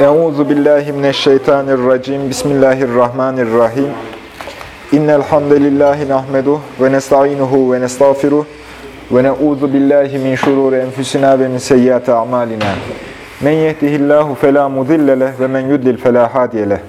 Euzu billahi mineşşeytanirracim. Bismillahirrahmanirrahim. İnnel hamdelellahi nahmeduhu ve nestainuhu ve nestağfiruh ve na'uzu billahi min şururi enfusina ve min seyyiati a'malina. Men yehdihillahu fela mudille ve men yudlil fela hadiye.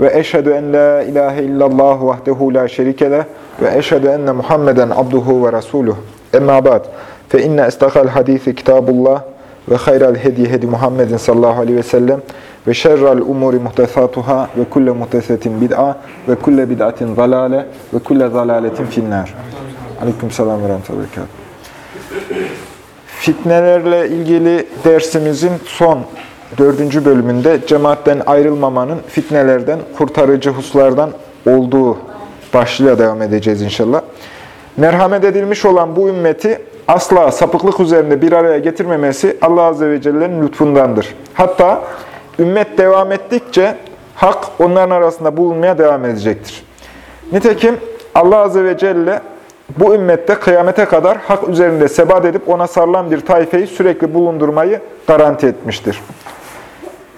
Ve eşhedü en la ilahe illallah vahdehu la şerike leh ve eşhedü enne Muhammeden abduhu ve resuluh. Emma ba'd. Fe inne istakal hadisi kitabullah ve hayral hedi hedi Muhammedin sallallahu aleyhi ve sellem ve şerrel umuri muhtesatuhâ ve kulle muhtesetin bid'a ve kulle bid'atin zalale ve kulle zalaletin finnâr. Aleyküm selam ve rahmetullahi Fitnelerle ilgili dersimizin son dördüncü bölümünde cemaatten ayrılmamanın fitnelerden, kurtarıcı huslardan olduğu başlığıyla devam edeceğiz inşallah. Merhamet edilmiş olan bu ümmeti asla sapıklık üzerinde bir araya getirmemesi Allah Azze ve Celle'nin lütfundandır. Hatta ümmet devam ettikçe hak onların arasında bulunmaya devam edecektir. Nitekim Allah Azze ve Celle bu ümmette kıyamete kadar hak üzerinde sebat edip ona sarılan bir tayfeyi sürekli bulundurmayı garanti etmiştir.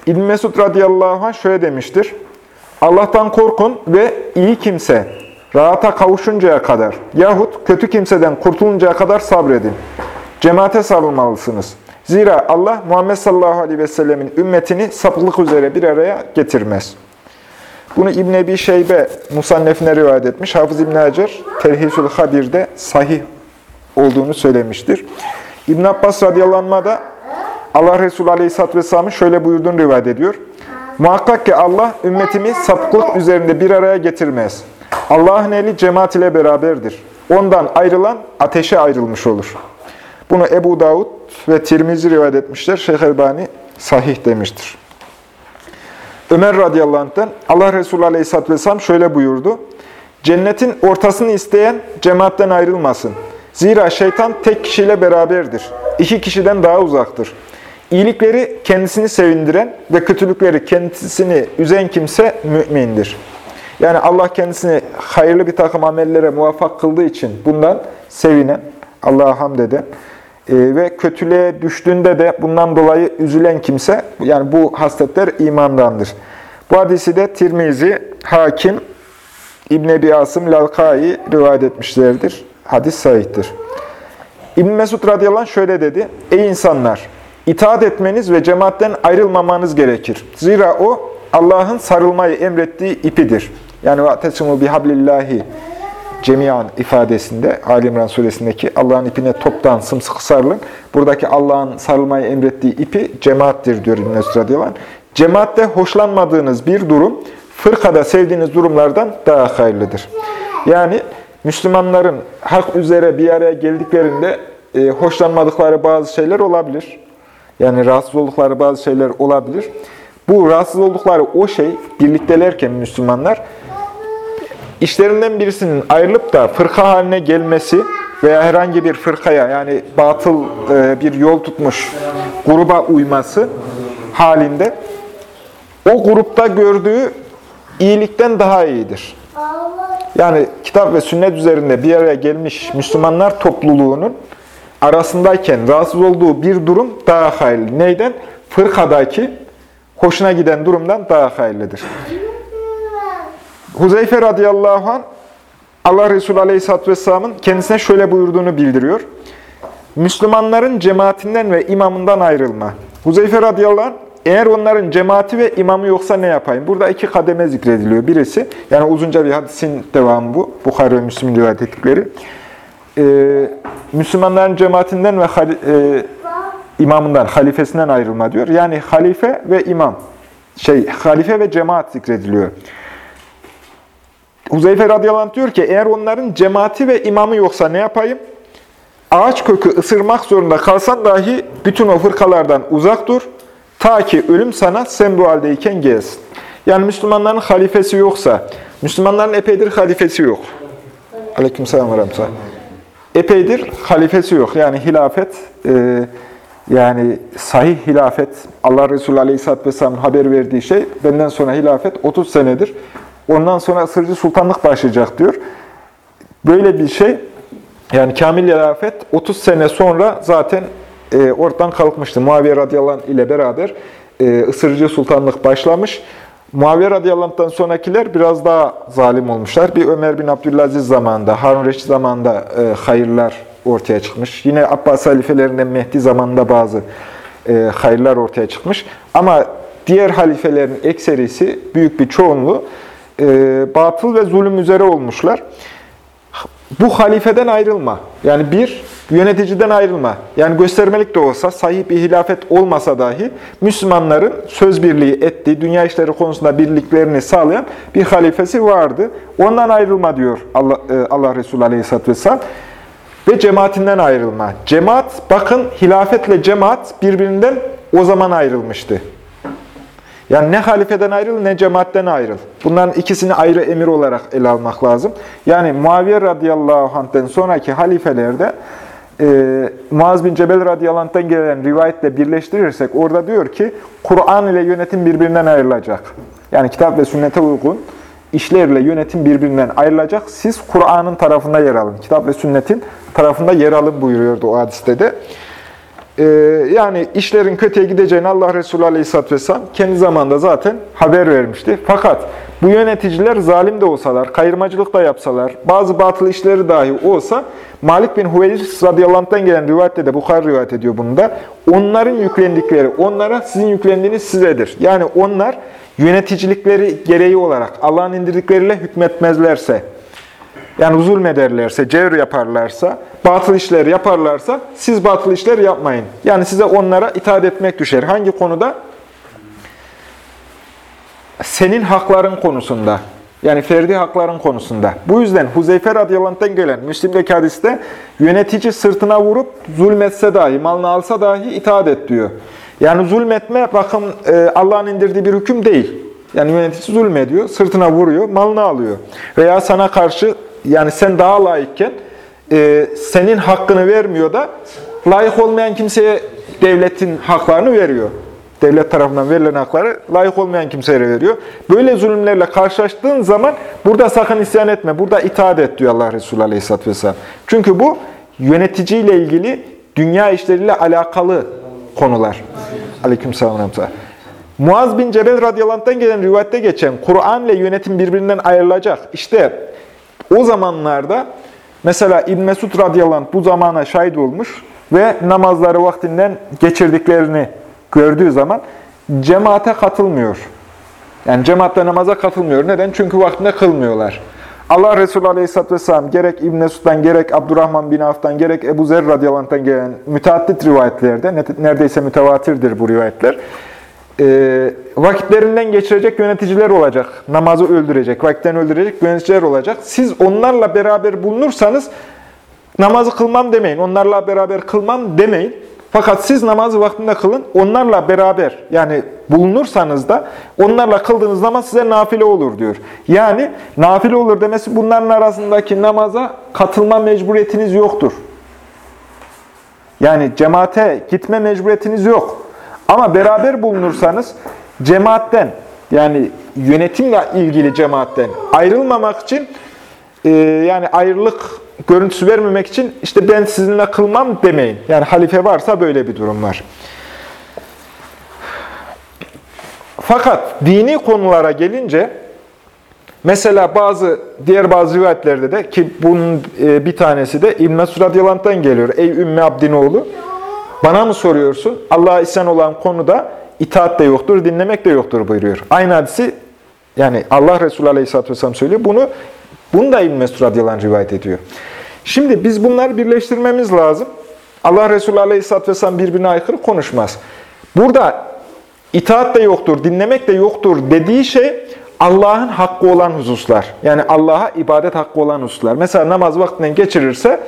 İbn Mesud radıyallahu anh şöyle demiştir. Allah'tan korkun ve iyi kimse rahata kavuşuncaya kadar yahut kötü kimseden kurtuluncaya kadar sabredin. Cemaate sarılmalısınız. Zira Allah Muhammed sallallahu aleyhi ve sellemin ümmetini sapıklık üzere bir araya getirmez. Bunu İbn Ebi Şeybe Musannefine rivayet etmiş. Hafız İbn Hacer Terhisül Habir'de sahih olduğunu söylemiştir. İbn Abbas radıyallahu da Allah Resulü aleyhisselatü vesselamın şöyle buyurduğunu rivayet ediyor. Muhakkak ki Allah ümmetimi sapıklık üzerinde bir araya getirmez. Allah'ın eli cemaat ile beraberdir. Ondan ayrılan ateşe ayrılmış olur. Bunu Ebu Davud ve Tirmizi rivayet etmişler. Şeyh Elbani sahih demiştir. Ömer radıyallahu anh'ten Allah Resulü aleyhisselatü vesselam şöyle buyurdu. Cennetin ortasını isteyen cemaatten ayrılmasın. Zira şeytan tek kişiyle beraberdir. İki kişiden daha uzaktır. İyilikleri kendisini sevindiren ve kötülükleri kendisini üzen kimse mümindir. Yani Allah kendisini hayırlı bir takım amellere muvaffak kıldığı için bundan sevinen, Allah'a hamd eden e, ve kötülüğe düştüğünde de bundan dolayı üzülen kimse, yani bu hasletler imandandır. Bu hadisi de Tirmizi, Hakim, İbn Ebi Asım, Lalkai rivayet etmişlerdir. Hadis sahihtir. İbn Mesud radıyallahu şöyle dedi, Ey insanlar! itaat etmeniz ve cemaatten ayrılmamanız gerekir. Zira o Allah'ın sarılmayı emrettiği ipidir. Yani وَاَتَسِمُوا بِحَبْلِ cemiyan ifadesinde Ali İmran suresindeki Allah'ın ipine toptan sımsıkı sarılın. Buradaki Allah'ın sarılmayı emrettiği ipi cemaattir diyor İbn-i radıyallahu Cemaatte hoşlanmadığınız bir durum, fırkada sevdiğiniz durumlardan daha hayırlıdır. Yani Müslümanların hak üzere bir araya geldiklerinde e, hoşlanmadıkları bazı şeyler olabilir. Yani rahatsız oldukları bazı şeyler olabilir. Bu rahatsız oldukları o şey, birliktelerken Müslümanlar, işlerinden birisinin ayrılıp da fırka haline gelmesi veya herhangi bir fırkaya, yani batıl e, bir yol tutmuş gruba uyması halinde, o grupta gördüğü iyilikten daha iyidir. Yani kitap ve sünnet üzerinde bir araya gelmiş Müslümanlar topluluğunun arasındayken rahatsız olduğu bir durum daha hayırlı. Neyden? Fırkadaki hoşuna giden durumdan daha hayırlıdır. Huzeyfe radıyallahu anh Allah Resulü aleyhisselatü vesselamın kendisine şöyle buyurduğunu bildiriyor. Müslümanların cemaatinden ve imamından ayrılma. Huzeyfe radıyallahu anh eğer onların cemaati ve imamı yoksa ne yapayım? Burada iki kademe zikrediliyor. Birisi, yani uzunca bir hadisin devamı bu. Bukhari ve Müslim rivayet ettikleri. Ee, Müslümanların cemaatinden ve e, imamından, halifesinden ayrılma diyor. Yani halife ve imam, şey halife ve cemaat zikrediliyor. Huzeyfe radıyallahu diyor ki, eğer onların cemaati ve imamı yoksa ne yapayım? Ağaç kökü ısırmak zorunda kalsan dahi bütün o fırkalardan uzak dur. Ta ki ölüm sana sen bu haldeyken gelsin. Yani Müslümanların halifesi yoksa, Müslümanların epeydir halifesi yok. Aleykümselam ve rahmetullah epeydir halifesi yok. Yani hilafet, e, yani sahih hilafet, Allah Resulü Aleyhisselatü Vesselam'ın haber verdiği şey, benden sonra hilafet 30 senedir. Ondan sonra ısırıcı sultanlık başlayacak diyor. Böyle bir şey, yani kamil hilafet 30 sene sonra zaten e, ortadan kalkmıştı. Muaviye radıyallahu ile beraber e, ısırıcı sultanlık başlamış. Muaviye radıyallahu sonrakiler biraz daha zalim olmuşlar. Bir Ömer bin Abdülaziz zamanında, Harun Reşit zamanında e, hayırlar ortaya çıkmış. Yine Abbas halifelerinden Mehdi zamanında bazı e, hayırlar ortaya çıkmış. Ama diğer halifelerin ekserisi, büyük bir çoğunluğu batıl ve zulüm üzere olmuşlar. Bu halifeden ayrılma. Yani bir, yöneticiden ayrılma. Yani göstermelik de olsa, sahip bir hilafet olmasa dahi Müslümanların söz birliği ettiği, dünya işleri konusunda birliklerini sağlayan bir halifesi vardı. Ondan ayrılma diyor Allah, e, Allah Resulü Aleyhisselatü Vesselam. Ve cemaatinden ayrılma. Cemaat, bakın hilafetle cemaat birbirinden o zaman ayrılmıştı. Yani ne halifeden ayrıl ne cemaatten ayrıl. Bunların ikisini ayrı emir olarak ele almak lazım. Yani Muaviye radıyallahu anh'ten sonraki halifelerde e, Muaz bin Cebel radıyallahu gelen rivayetle birleştirirsek orada diyor ki Kur'an ile yönetim birbirinden ayrılacak. Yani kitap ve sünnete uygun işlerle yönetim birbirinden ayrılacak. Siz Kur'an'ın tarafında yer alın. Kitap ve sünnetin tarafında yer alın buyuruyordu o hadiste de. Ee, yani işlerin kötüye gideceğini Allah Resulü Aleyhisselatü Vesselam kendi zamanında zaten haber vermişti. Fakat bu yöneticiler zalim de olsalar, kayırmacılık da yapsalar, bazı batıl işleri dahi olsa, Malik bin Hüveyris radıyallahu gelen rivayette de, Bukhari rivayet ediyor bunu da, onların yüklendikleri, onlara sizin yüklendiğiniz sizedir. Yani onlar yöneticilikleri gereği olarak Allah'ın indirdikleriyle hükmetmezlerse, yani zulmederlerse, cevr yaparlarsa, batıl işler yaparlarsa siz batıl işler yapmayın. Yani size onlara itaat etmek düşer. Hangi konuda? Senin hakların konusunda. Yani ferdi hakların konusunda. Bu yüzden Huzeyfe radıyallahu gelen Müslim'deki hadiste yönetici sırtına vurup zulmetse dahi, malını alsa dahi itaat et diyor. Yani zulmetme bakın e, Allah'ın indirdiği bir hüküm değil. Yani yönetici zulmediyor, sırtına vuruyor, malını alıyor. Veya sana karşı yani sen daha layıkken e, senin hakkını vermiyor da layık olmayan kimseye devletin haklarını veriyor. Devlet tarafından verilen hakları layık olmayan kimselere veriyor. Böyle zulümlerle karşılaştığın zaman burada sakın isyan etme, burada itaat et diyor Allah Resulü Aleyhisselatü Vesselam. Çünkü bu yöneticiyle ilgili dünya işleriyle alakalı konular. Aleyküm selam. Muaz bin Cebel radıyallahu gelen rivayette geçen Kur'an ile yönetim birbirinden ayrılacak. İşte o zamanlarda mesela İbn Mesud radıyallahu bu zamana şahit olmuş ve namazları vaktinden geçirdiklerini gördüğü zaman cemaate katılmıyor. Yani cemaatle namaza katılmıyor. Neden? Çünkü vaktinde kılmıyorlar. Allah Resulü Aleyhisselatü Vesselam gerek İbn Mesud'dan, gerek Abdurrahman bin Avf'tan, gerek Ebu Zer radıyallahu gelen müteaddit rivayetlerde, neredeyse mütevatirdir bu rivayetler, e, vakitlerinden geçirecek yöneticiler olacak. Namazı öldürecek, vakitten öldürecek yöneticiler olacak. Siz onlarla beraber bulunursanız namazı kılmam demeyin. Onlarla beraber kılmam demeyin. Fakat siz namazı vaktinde kılın. Onlarla beraber yani bulunursanız da onlarla kıldığınız namaz size nafile olur diyor. Yani nafile olur demesi bunların arasındaki namaza katılma mecburiyetiniz yoktur. Yani cemaate gitme mecburiyetiniz yok. Ama beraber bulunursanız cemaatten yani yönetimle ilgili cemaatten ayrılmamak için e, yani ayrılık görüntüsü vermemek için işte ben sizinle kılmam demeyin. Yani halife varsa böyle bir durum var. Fakat dini konulara gelince mesela bazı diğer bazı rivayetlerde de ki bunun e, bir tanesi de İbn Mesud radıyallahu geliyor. Ey Ümmü Abdinoğlu bana mı soruyorsun? Allah'a isyan olan konuda itaat de yoktur, dinlemek de yoktur buyuruyor. Aynı hadisi yani Allah Resulü Aleyhisselatü Vesselam söylüyor. Bunu, bunu da İbn Mesud radıyallahu rivayet ediyor. Şimdi biz bunları birleştirmemiz lazım. Allah Resulü Aleyhisselatü Vesselam birbirine aykırı konuşmaz. Burada itaat de yoktur, dinlemek de yoktur dediği şey Allah'ın hakkı olan hususlar. Yani Allah'a ibadet hakkı olan hususlar. Mesela namaz vaktinden geçirirse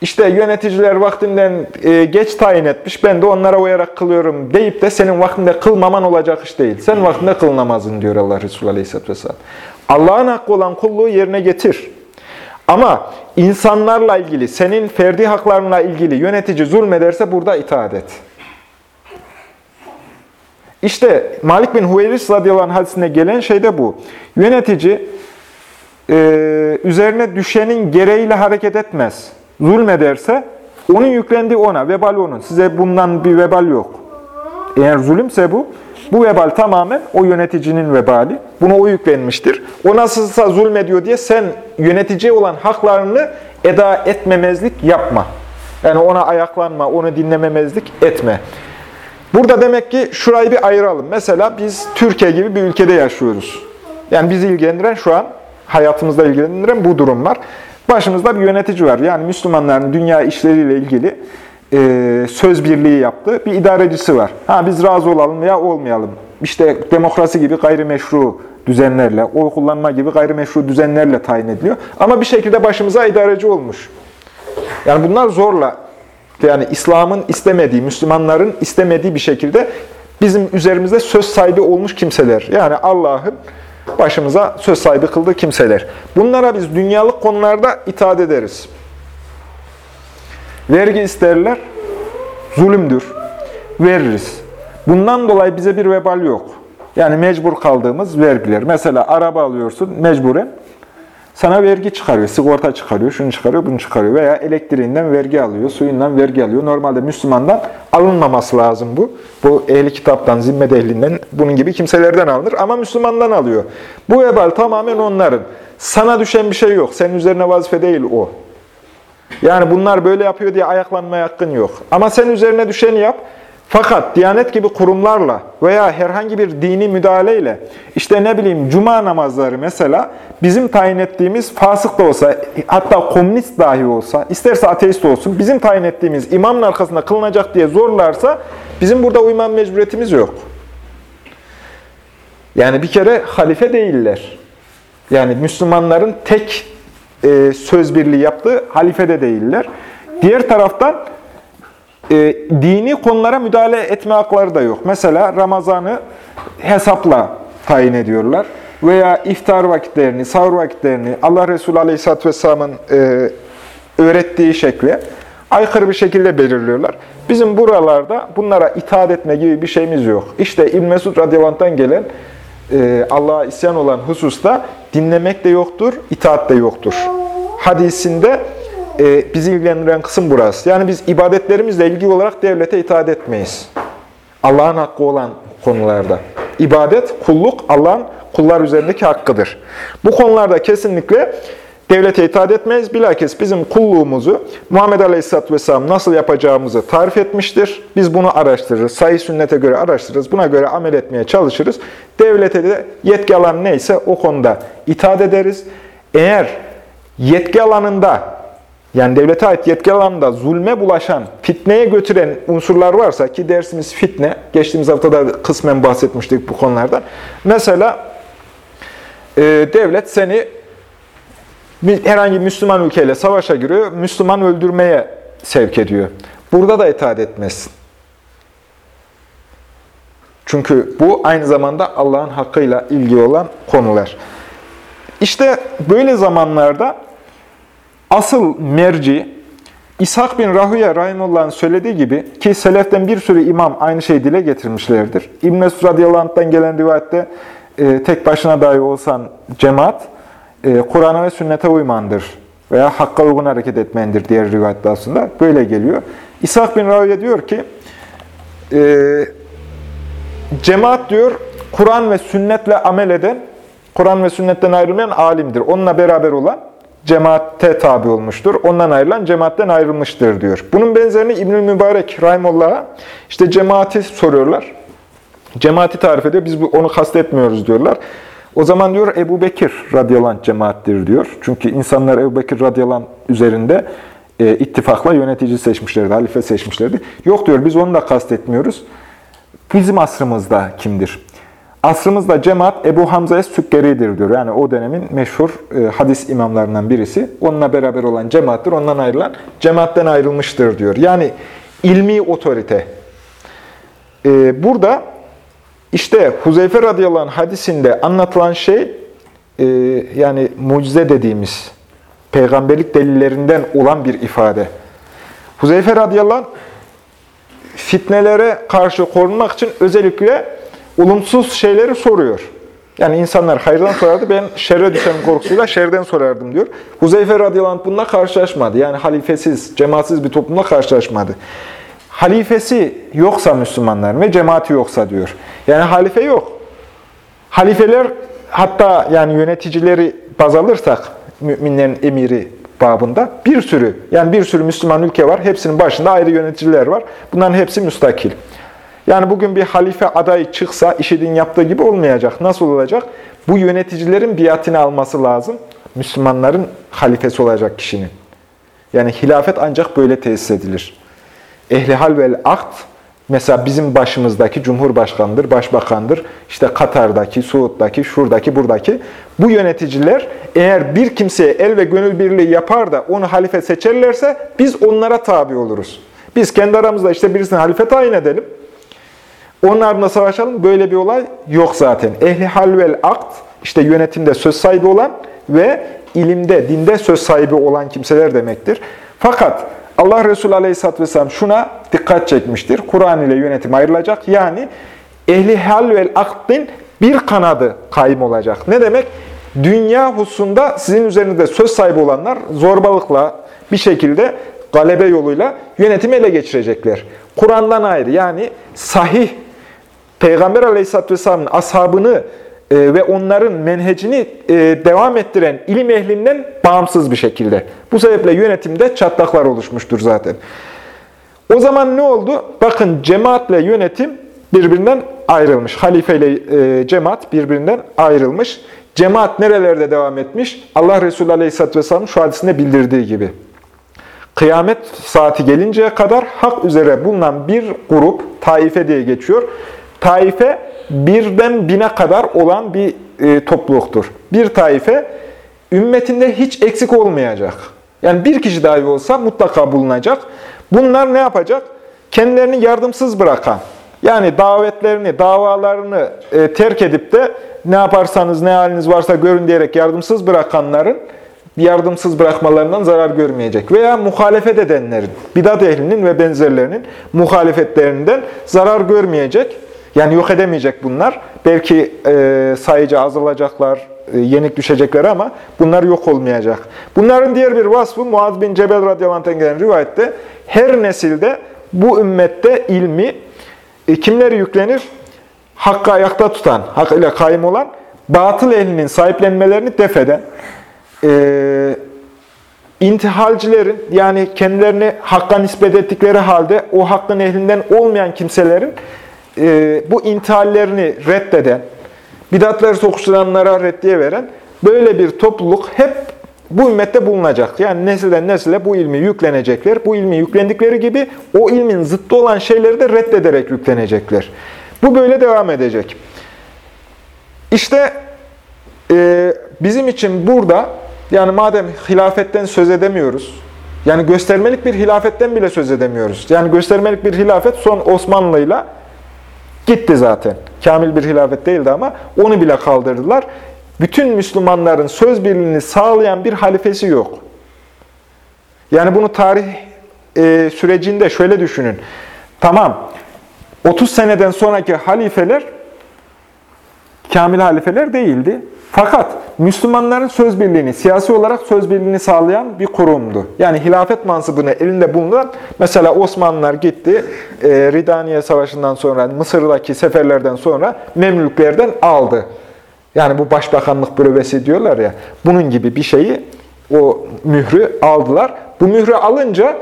işte yöneticiler vaktinden e, geç tayin etmiş, ben de onlara uyarak kılıyorum deyip de senin vaktinde kılmaman olacak iş değil. Sen vaktinde kıl namazın diyor Allah Resulü Aleyhisselatü Vesselam. Allah'ın hakkı olan kulluğu yerine getir. Ama insanlarla ilgili, senin ferdi haklarına ilgili yönetici zulmederse burada itaat et. İşte Malik bin Hüveyris radıyallahu anh hadisine gelen şey de bu. Yönetici e, üzerine düşenin gereğiyle hareket etmez zulmederse onun yüklendiği ona, vebal onun. Size bundan bir vebal yok. Eğer zulümse bu, bu vebal tamamen o yöneticinin vebali. Buna o yüklenmiştir. O nasılsa zulmediyor diye sen yönetici olan haklarını eda etmemezlik yapma. Yani ona ayaklanma, onu dinlememezlik etme. Burada demek ki şurayı bir ayıralım. Mesela biz Türkiye gibi bir ülkede yaşıyoruz. Yani bizi ilgilendiren şu an, hayatımızda ilgilendiren bu durum var. Başımızda bir yönetici var. Yani Müslümanların dünya işleriyle ilgili e, söz birliği yaptı. Bir idarecisi var. Ha biz razı olalım veya olmayalım. İşte demokrasi gibi gayrimeşru düzenlerle, oy kullanma gibi gayrimeşru düzenlerle tayin ediliyor. Ama bir şekilde başımıza idareci olmuş. Yani bunlar zorla, yani İslam'ın istemediği, Müslümanların istemediği bir şekilde bizim üzerimizde söz sahibi olmuş kimseler. Yani Allah'ın başımıza söz sahibi kıldığı kimseler. Bunlara biz dünyalık konularda itaat ederiz. Vergi isterler, zulümdür. Veririz. Bundan dolayı bize bir vebal yok. Yani mecbur kaldığımız vergiler. Mesela araba alıyorsun mecburen. Sana vergi çıkarıyor, sigorta çıkarıyor, şunu çıkarıyor, bunu çıkarıyor. Veya elektriğinden vergi alıyor, suyundan vergi alıyor. Normalde Müslümandan alınmaması lazım bu. Bu ehli kitaptan, zimmet ehlinden, bunun gibi kimselerden alınır. Ama Müslümandan alıyor. Bu vebal tamamen onların. Sana düşen bir şey yok. Senin üzerine vazife değil o. Yani bunlar böyle yapıyor diye ayaklanmaya hakkın yok. Ama sen üzerine düşeni yap. Fakat Diyanet gibi kurumlarla veya herhangi bir dini müdahaleyle, işte ne bileyim cuma namazları mesela bizim tayin ettiğimiz fasık da olsa, hatta komünist dahi olsa, isterse ateist olsun, bizim tayin ettiğimiz imamın arkasında kılınacak diye zorlarsa bizim burada uyman mecburiyetimiz yok. Yani bir kere halife değiller. Yani Müslümanların tek e, söz birliği yaptığı halife de değiller. Diğer taraftan e, dini konulara müdahale etme hakları da yok. Mesela Ramazan'ı hesapla tayin ediyorlar. Veya iftar vakitlerini, sahur vakitlerini Allah Resulü Aleyhisselatü Vesselam'ın e, öğrettiği şekle aykırı bir şekilde belirliyorlar. Bizim buralarda bunlara itaat etme gibi bir şeyimiz yok. İşte İbn Mesud radıyallahu gelen e, Allah'a isyan olan hususta dinlemek de yoktur, itaat de yoktur. Hadisinde e, bizi ilgilendiren kısım burası. Yani biz ibadetlerimizle ilgili olarak devlete itaat etmeyiz. Allah'ın hakkı olan konularda. İbadet, kulluk Allah'ın kullar üzerindeki hakkıdır. Bu konularda kesinlikle devlete itaat etmeyiz. Bilakis bizim kulluğumuzu Muhammed Aleyhisselatü Vesselam nasıl yapacağımızı tarif etmiştir. Biz bunu araştırırız. Sayı sünnete göre araştırırız. Buna göre amel etmeye çalışırız. Devlete de yetki alan neyse o konuda itaat ederiz. Eğer yetki alanında yani devlete ait yetki alanında zulme bulaşan, fitneye götüren unsurlar varsa ki dersimiz fitne, geçtiğimiz haftada kısmen bahsetmiştik bu konulardan. Mesela e, devlet seni herhangi Müslüman ülkeyle savaşa giriyor, Müslüman öldürmeye sevk ediyor. Burada da itaat etmezsin. Çünkü bu aynı zamanda Allah'ın hakkıyla ilgili olan konular. İşte böyle zamanlarda Asıl merci, İshak bin Rahüye Rahimullah'ın söylediği gibi ki Seleften bir sürü imam aynı şeyi dile getirmişlerdir. İbn-i Mesud gelen rivayette e, tek başına dahi olsan cemaat, e, Kur'an'a ve sünnete uymandır veya hakka uygun hareket etmendir diğer rivayette aslında. Böyle geliyor. İshak bin Rahüye diyor ki, e, cemaat diyor, Kur'an ve sünnetle amel eden, Kur'an ve sünnetten ayrılmayan alimdir. Onunla beraber olan cemaatte tabi olmuştur. Ondan ayrılan cemaatten ayrılmıştır diyor. Bunun benzerini İbnül Mübarek Rahimullah'a işte cemaati soruyorlar. Cemaati tarif ediyor. Biz onu kastetmiyoruz diyorlar. O zaman diyor Ebu Bekir radıyallahu anh cemaattir diyor. Çünkü insanlar Ebu Bekir radıyallahu üzerinde e, ittifakla yönetici seçmişlerdi, halife seçmişlerdi. Yok diyor biz onu da kastetmiyoruz. Bizim asrımızda kimdir? Asrımızda cemaat Ebu Hamza Es-Sükkeri'dir diyor. Yani o dönemin meşhur e, hadis imamlarından birisi. Onunla beraber olan cemaattir. Ondan ayrılan cemaatten ayrılmıştır diyor. Yani ilmi otorite. E, burada işte Huzeyfe radıyallahu anh hadisinde anlatılan şey e, yani mucize dediğimiz peygamberlik delillerinden olan bir ifade. Huzeyfe radıyallahu anh fitnelere karşı korunmak için özellikle olumsuz şeyleri soruyor. Yani insanlar hayırdan sorardı, ben şerre düşen korkusuyla şerden sorardım diyor. Huzeyfe radıyallahu anh bununla karşılaşmadı. Yani halifesiz, cemaatsiz bir toplumla karşılaşmadı. Halifesi yoksa Müslümanların ve cemaati yoksa diyor. Yani halife yok. Halifeler hatta yani yöneticileri baz alırsak müminlerin emiri babında bir sürü yani bir sürü Müslüman ülke var. Hepsinin başında ayrı yöneticiler var. Bunların hepsi müstakil. Yani bugün bir halife adayı çıksa IŞİD'in yaptığı gibi olmayacak. Nasıl olacak? Bu yöneticilerin biatini alması lazım. Müslümanların halifesi olacak kişinin. Yani hilafet ancak böyle tesis edilir. Ehli hal vel akt, mesela bizim başımızdaki cumhurbaşkanıdır, başbakandır, işte Katar'daki, Suud'daki, şuradaki, buradaki. Bu yöneticiler eğer bir kimseye el ve gönül birliği yapar da onu halife seçerlerse biz onlara tabi oluruz. Biz kendi aramızda işte birisini halife tayin edelim. Onun ardına savaşalım. Böyle bir olay yok zaten. Ehli hal vel akt, işte yönetimde söz sahibi olan ve ilimde, dinde söz sahibi olan kimseler demektir. Fakat Allah Resulü Aleyhisselatü Vesselam şuna dikkat çekmiştir. Kur'an ile yönetim ayrılacak. Yani ehli hal vel akdin bir kanadı kaym olacak. Ne demek? Dünya hususunda sizin üzerinizde söz sahibi olanlar zorbalıkla bir şekilde galebe yoluyla yönetimi ele geçirecekler. Kur'an'dan ayrı yani sahih Peygamber Aleyhisselatü Vesselam'ın ashabını e, ve onların menhecini e, devam ettiren ilim ehlinden bağımsız bir şekilde. Bu sebeple yönetimde çatlaklar oluşmuştur zaten. O zaman ne oldu? Bakın cemaatle yönetim birbirinden ayrılmış. Halife ile e, cemaat birbirinden ayrılmış. Cemaat nerelerde devam etmiş? Allah Resulü Aleyhisselatü Vesselam'ın şu hadisinde bildirdiği gibi. Kıyamet saati gelinceye kadar hak üzere bulunan bir grup, taife diye geçiyor. Taife birden bine kadar olan bir e, topluluktur. Bir taife ümmetinde hiç eksik olmayacak. Yani bir kişi dahi olsa mutlaka bulunacak. Bunlar ne yapacak? Kendilerini yardımsız bırakan, yani davetlerini, davalarını e, terk edip de ne yaparsanız, ne haliniz varsa görün diyerek yardımsız bırakanların yardımsız bırakmalarından zarar görmeyecek. Veya muhalefet edenlerin, bidat ehlinin ve benzerlerinin muhalefetlerinden zarar görmeyecek. Yani yok edemeyecek bunlar. Belki e, sayıca azalacaklar, e, yenik düşecekler ama bunlar yok olmayacak. Bunların diğer bir vasfı Muaz bin Cebel radıyallahu gelen rivayette her nesilde bu ümmette ilmi e, kimleri yüklenir? Hakkı ayakta tutan, hak ile kaim olan, batıl ehlinin sahiplenmelerini defeden, e, intihalcilerin yani kendilerini hakka nispet ettikleri halde o hakkın ehlinden olmayan kimselerin e, bu intihallerini reddeden, bidatları sokuşturanlara reddiye veren böyle bir topluluk hep bu ümmette bulunacak. Yani nesilden nesile bu ilmi yüklenecekler. Bu ilmi yüklendikleri gibi o ilmin zıttı olan şeyleri de reddederek yüklenecekler. Bu böyle devam edecek. İşte e, bizim için burada yani madem hilafetten söz edemiyoruz, yani göstermelik bir hilafetten bile söz edemiyoruz. Yani göstermelik bir hilafet son Osmanlı'yla gitti zaten. Kamil bir hilafet değildi ama onu bile kaldırdılar. Bütün Müslümanların söz birliğini sağlayan bir halifesi yok. Yani bunu tarih e, sürecinde şöyle düşünün. Tamam, 30 seneden sonraki halifeler kamil halifeler değildi. Fakat Müslümanların söz birliğini, siyasi olarak söz birliğini sağlayan bir kurumdu. Yani hilafet mansıbını elinde bulunan, mesela Osmanlılar gitti, e, Ridaniye Savaşı'ndan sonra, Mısır'daki seferlerden sonra Memlüklerden aldı. Yani bu başbakanlık bürövesi diyorlar ya, bunun gibi bir şeyi, o mührü aldılar. Bu mührü alınca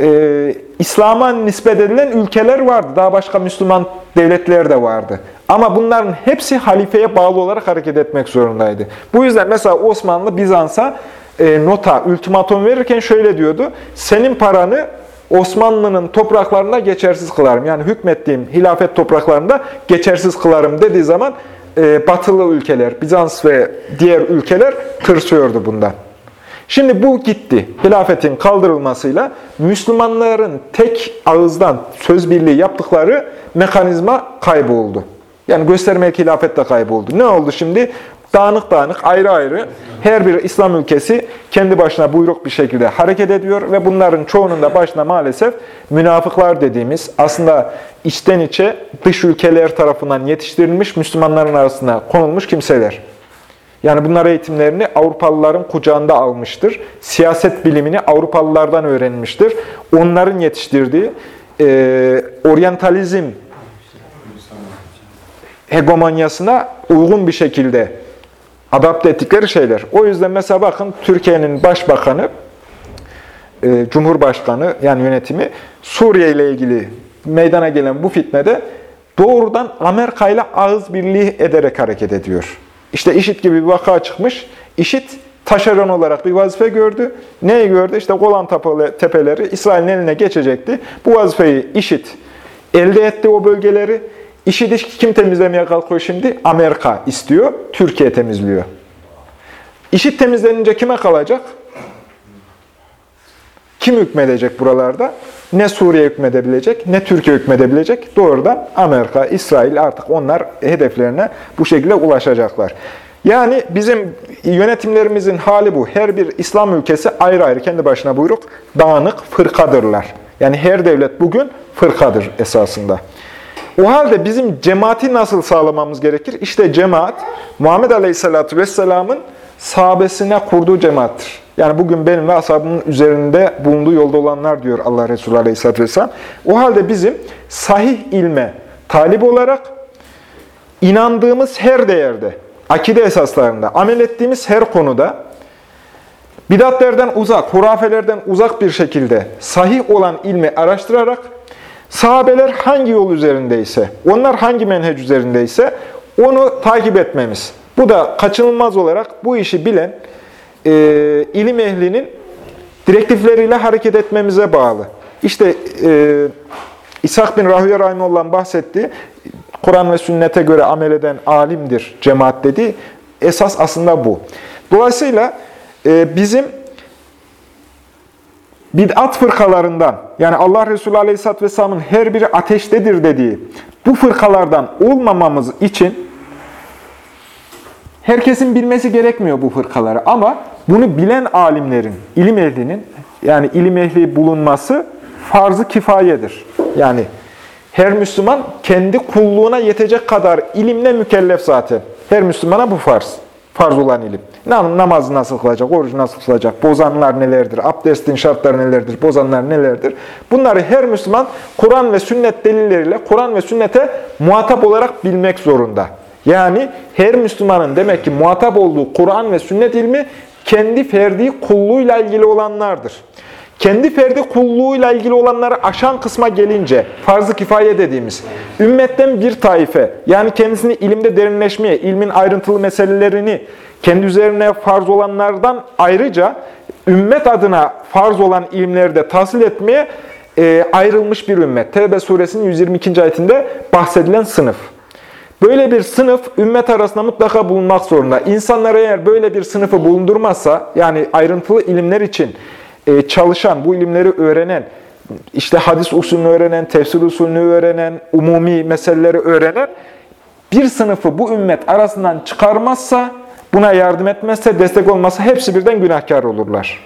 e, İslam'a nispet edilen ülkeler vardı. Daha başka Müslüman devletler de vardı. Ama bunların hepsi halifeye bağlı olarak hareket etmek zorundaydı. Bu yüzden mesela Osmanlı Bizans'a e, nota, ultimatum verirken şöyle diyordu. Senin paranı Osmanlı'nın topraklarında geçersiz kılarım. Yani hükmettiğim hilafet topraklarında geçersiz kılarım dediği zaman e, batılı ülkeler, Bizans ve diğer ülkeler tırsıyordu bundan. Şimdi bu gitti. Hilafetin kaldırılmasıyla Müslümanların tek ağızdan söz birliği yaptıkları mekanizma kayboldu. Yani göstermek hilafet de kayboldu. Ne oldu şimdi? Dağınık dağınık, ayrı ayrı her bir İslam ülkesi kendi başına buyruk bir şekilde hareket ediyor ve bunların çoğunun da başına maalesef münafıklar dediğimiz aslında içten içe dış ülkeler tarafından yetiştirilmiş Müslümanların arasına konulmuş kimseler. Yani bunlar eğitimlerini Avrupalıların kucağında almıştır. Siyaset bilimini Avrupalılardan öğrenmiştir. Onların yetiştirdiği e, oryantalizm hegemonyasına uygun bir şekilde adapte ettikleri şeyler. O yüzden mesela bakın Türkiye'nin başbakanı, e, Cumhurbaşkanı yani yönetimi Suriye ile ilgili meydana gelen bu fitnede doğrudan Amerika ile ağız birliği ederek hareket ediyor. İşte IŞİD gibi bir vaka çıkmış. IŞİD taşeron olarak bir vazife gördü. Neyi gördü? İşte Golan Tepeleri İsrail'in eline geçecekti. Bu vazifeyi IŞİD elde etti o bölgeleri. İşi kim temizlemeye kalkıyor şimdi? Amerika istiyor, Türkiye temizliyor. İşit temizlenince kime kalacak? Kim hükmedecek buralarda? Ne Suriye hükmedebilecek, ne Türkiye hükmedebilecek. Doğrudan Amerika, İsrail artık onlar hedeflerine bu şekilde ulaşacaklar. Yani bizim yönetimlerimizin hali bu. Her bir İslam ülkesi ayrı ayrı kendi başına buyruk, dağınık fırkadırlar. Yani her devlet bugün fırkadır esasında. O halde bizim cemaati nasıl sağlamamız gerekir? İşte cemaat, Muhammed Aleyhisselatü Vesselam'ın sahabesine kurduğu cemaattir. Yani bugün benim ve ashabımın üzerinde bulunduğu yolda olanlar diyor Allah Resulü Aleyhisselatü Vesselam. O halde bizim sahih ilme talip olarak inandığımız her değerde, akide esaslarında, amel ettiğimiz her konuda bidatlerden uzak, hurafelerden uzak bir şekilde sahih olan ilmi araştırarak Sahabeler hangi yol üzerindeyse, onlar hangi menhec üzerindeyse onu takip etmemiz. Bu da kaçınılmaz olarak bu işi bilen e, ilim ehlinin direktifleriyle hareket etmemize bağlı. İşte e, İshak bin Rahüye Rahimullah'ın bahsettiği Kur'an ve sünnete göre amel eden alimdir cemaat dediği esas aslında bu. Dolayısıyla e, bizim bid'at fırkalarından, yani Allah Resulü Aleyhisselatü Vesselam'ın her biri ateştedir dediği bu fırkalardan olmamamız için herkesin bilmesi gerekmiyor bu fırkaları. Ama bunu bilen alimlerin, ilim ehlinin, yani ilim ehli bulunması farz-ı kifayedir. Yani her Müslüman kendi kulluğuna yetecek kadar ilimle mükellef zaten. Her Müslümana bu farz farz olan ilim. Namazı nasıl kılacak, orucu nasıl kılacak, bozanlar nelerdir, abdestin şartları nelerdir, bozanlar nelerdir? Bunları her Müslüman Kur'an ve sünnet delilleriyle Kur'an ve sünnete muhatap olarak bilmek zorunda. Yani her Müslümanın demek ki muhatap olduğu Kur'an ve sünnet ilmi kendi ferdi kulluğuyla ilgili olanlardır. Kendi ferdi kulluğuyla ilgili olanları aşan kısma gelince, farz-ı kifaye dediğimiz, ümmetten bir taife, yani kendisini ilimde derinleşmeye, ilmin ayrıntılı meselelerini kendi üzerine farz olanlardan ayrıca, ümmet adına farz olan ilimleri de tahsil etmeye e, ayrılmış bir ümmet. Tevbe suresinin 122. ayetinde bahsedilen sınıf. Böyle bir sınıf ümmet arasında mutlaka bulunmak zorunda. İnsanlar eğer böyle bir sınıfı bulundurmazsa, yani ayrıntılı ilimler için çalışan, bu ilimleri öğrenen, işte hadis usulünü öğrenen, tefsir usulünü öğrenen, umumi meseleleri öğrenen bir sınıfı bu ümmet arasından çıkarmazsa, buna yardım etmezse, destek olmazsa hepsi birden günahkar olurlar.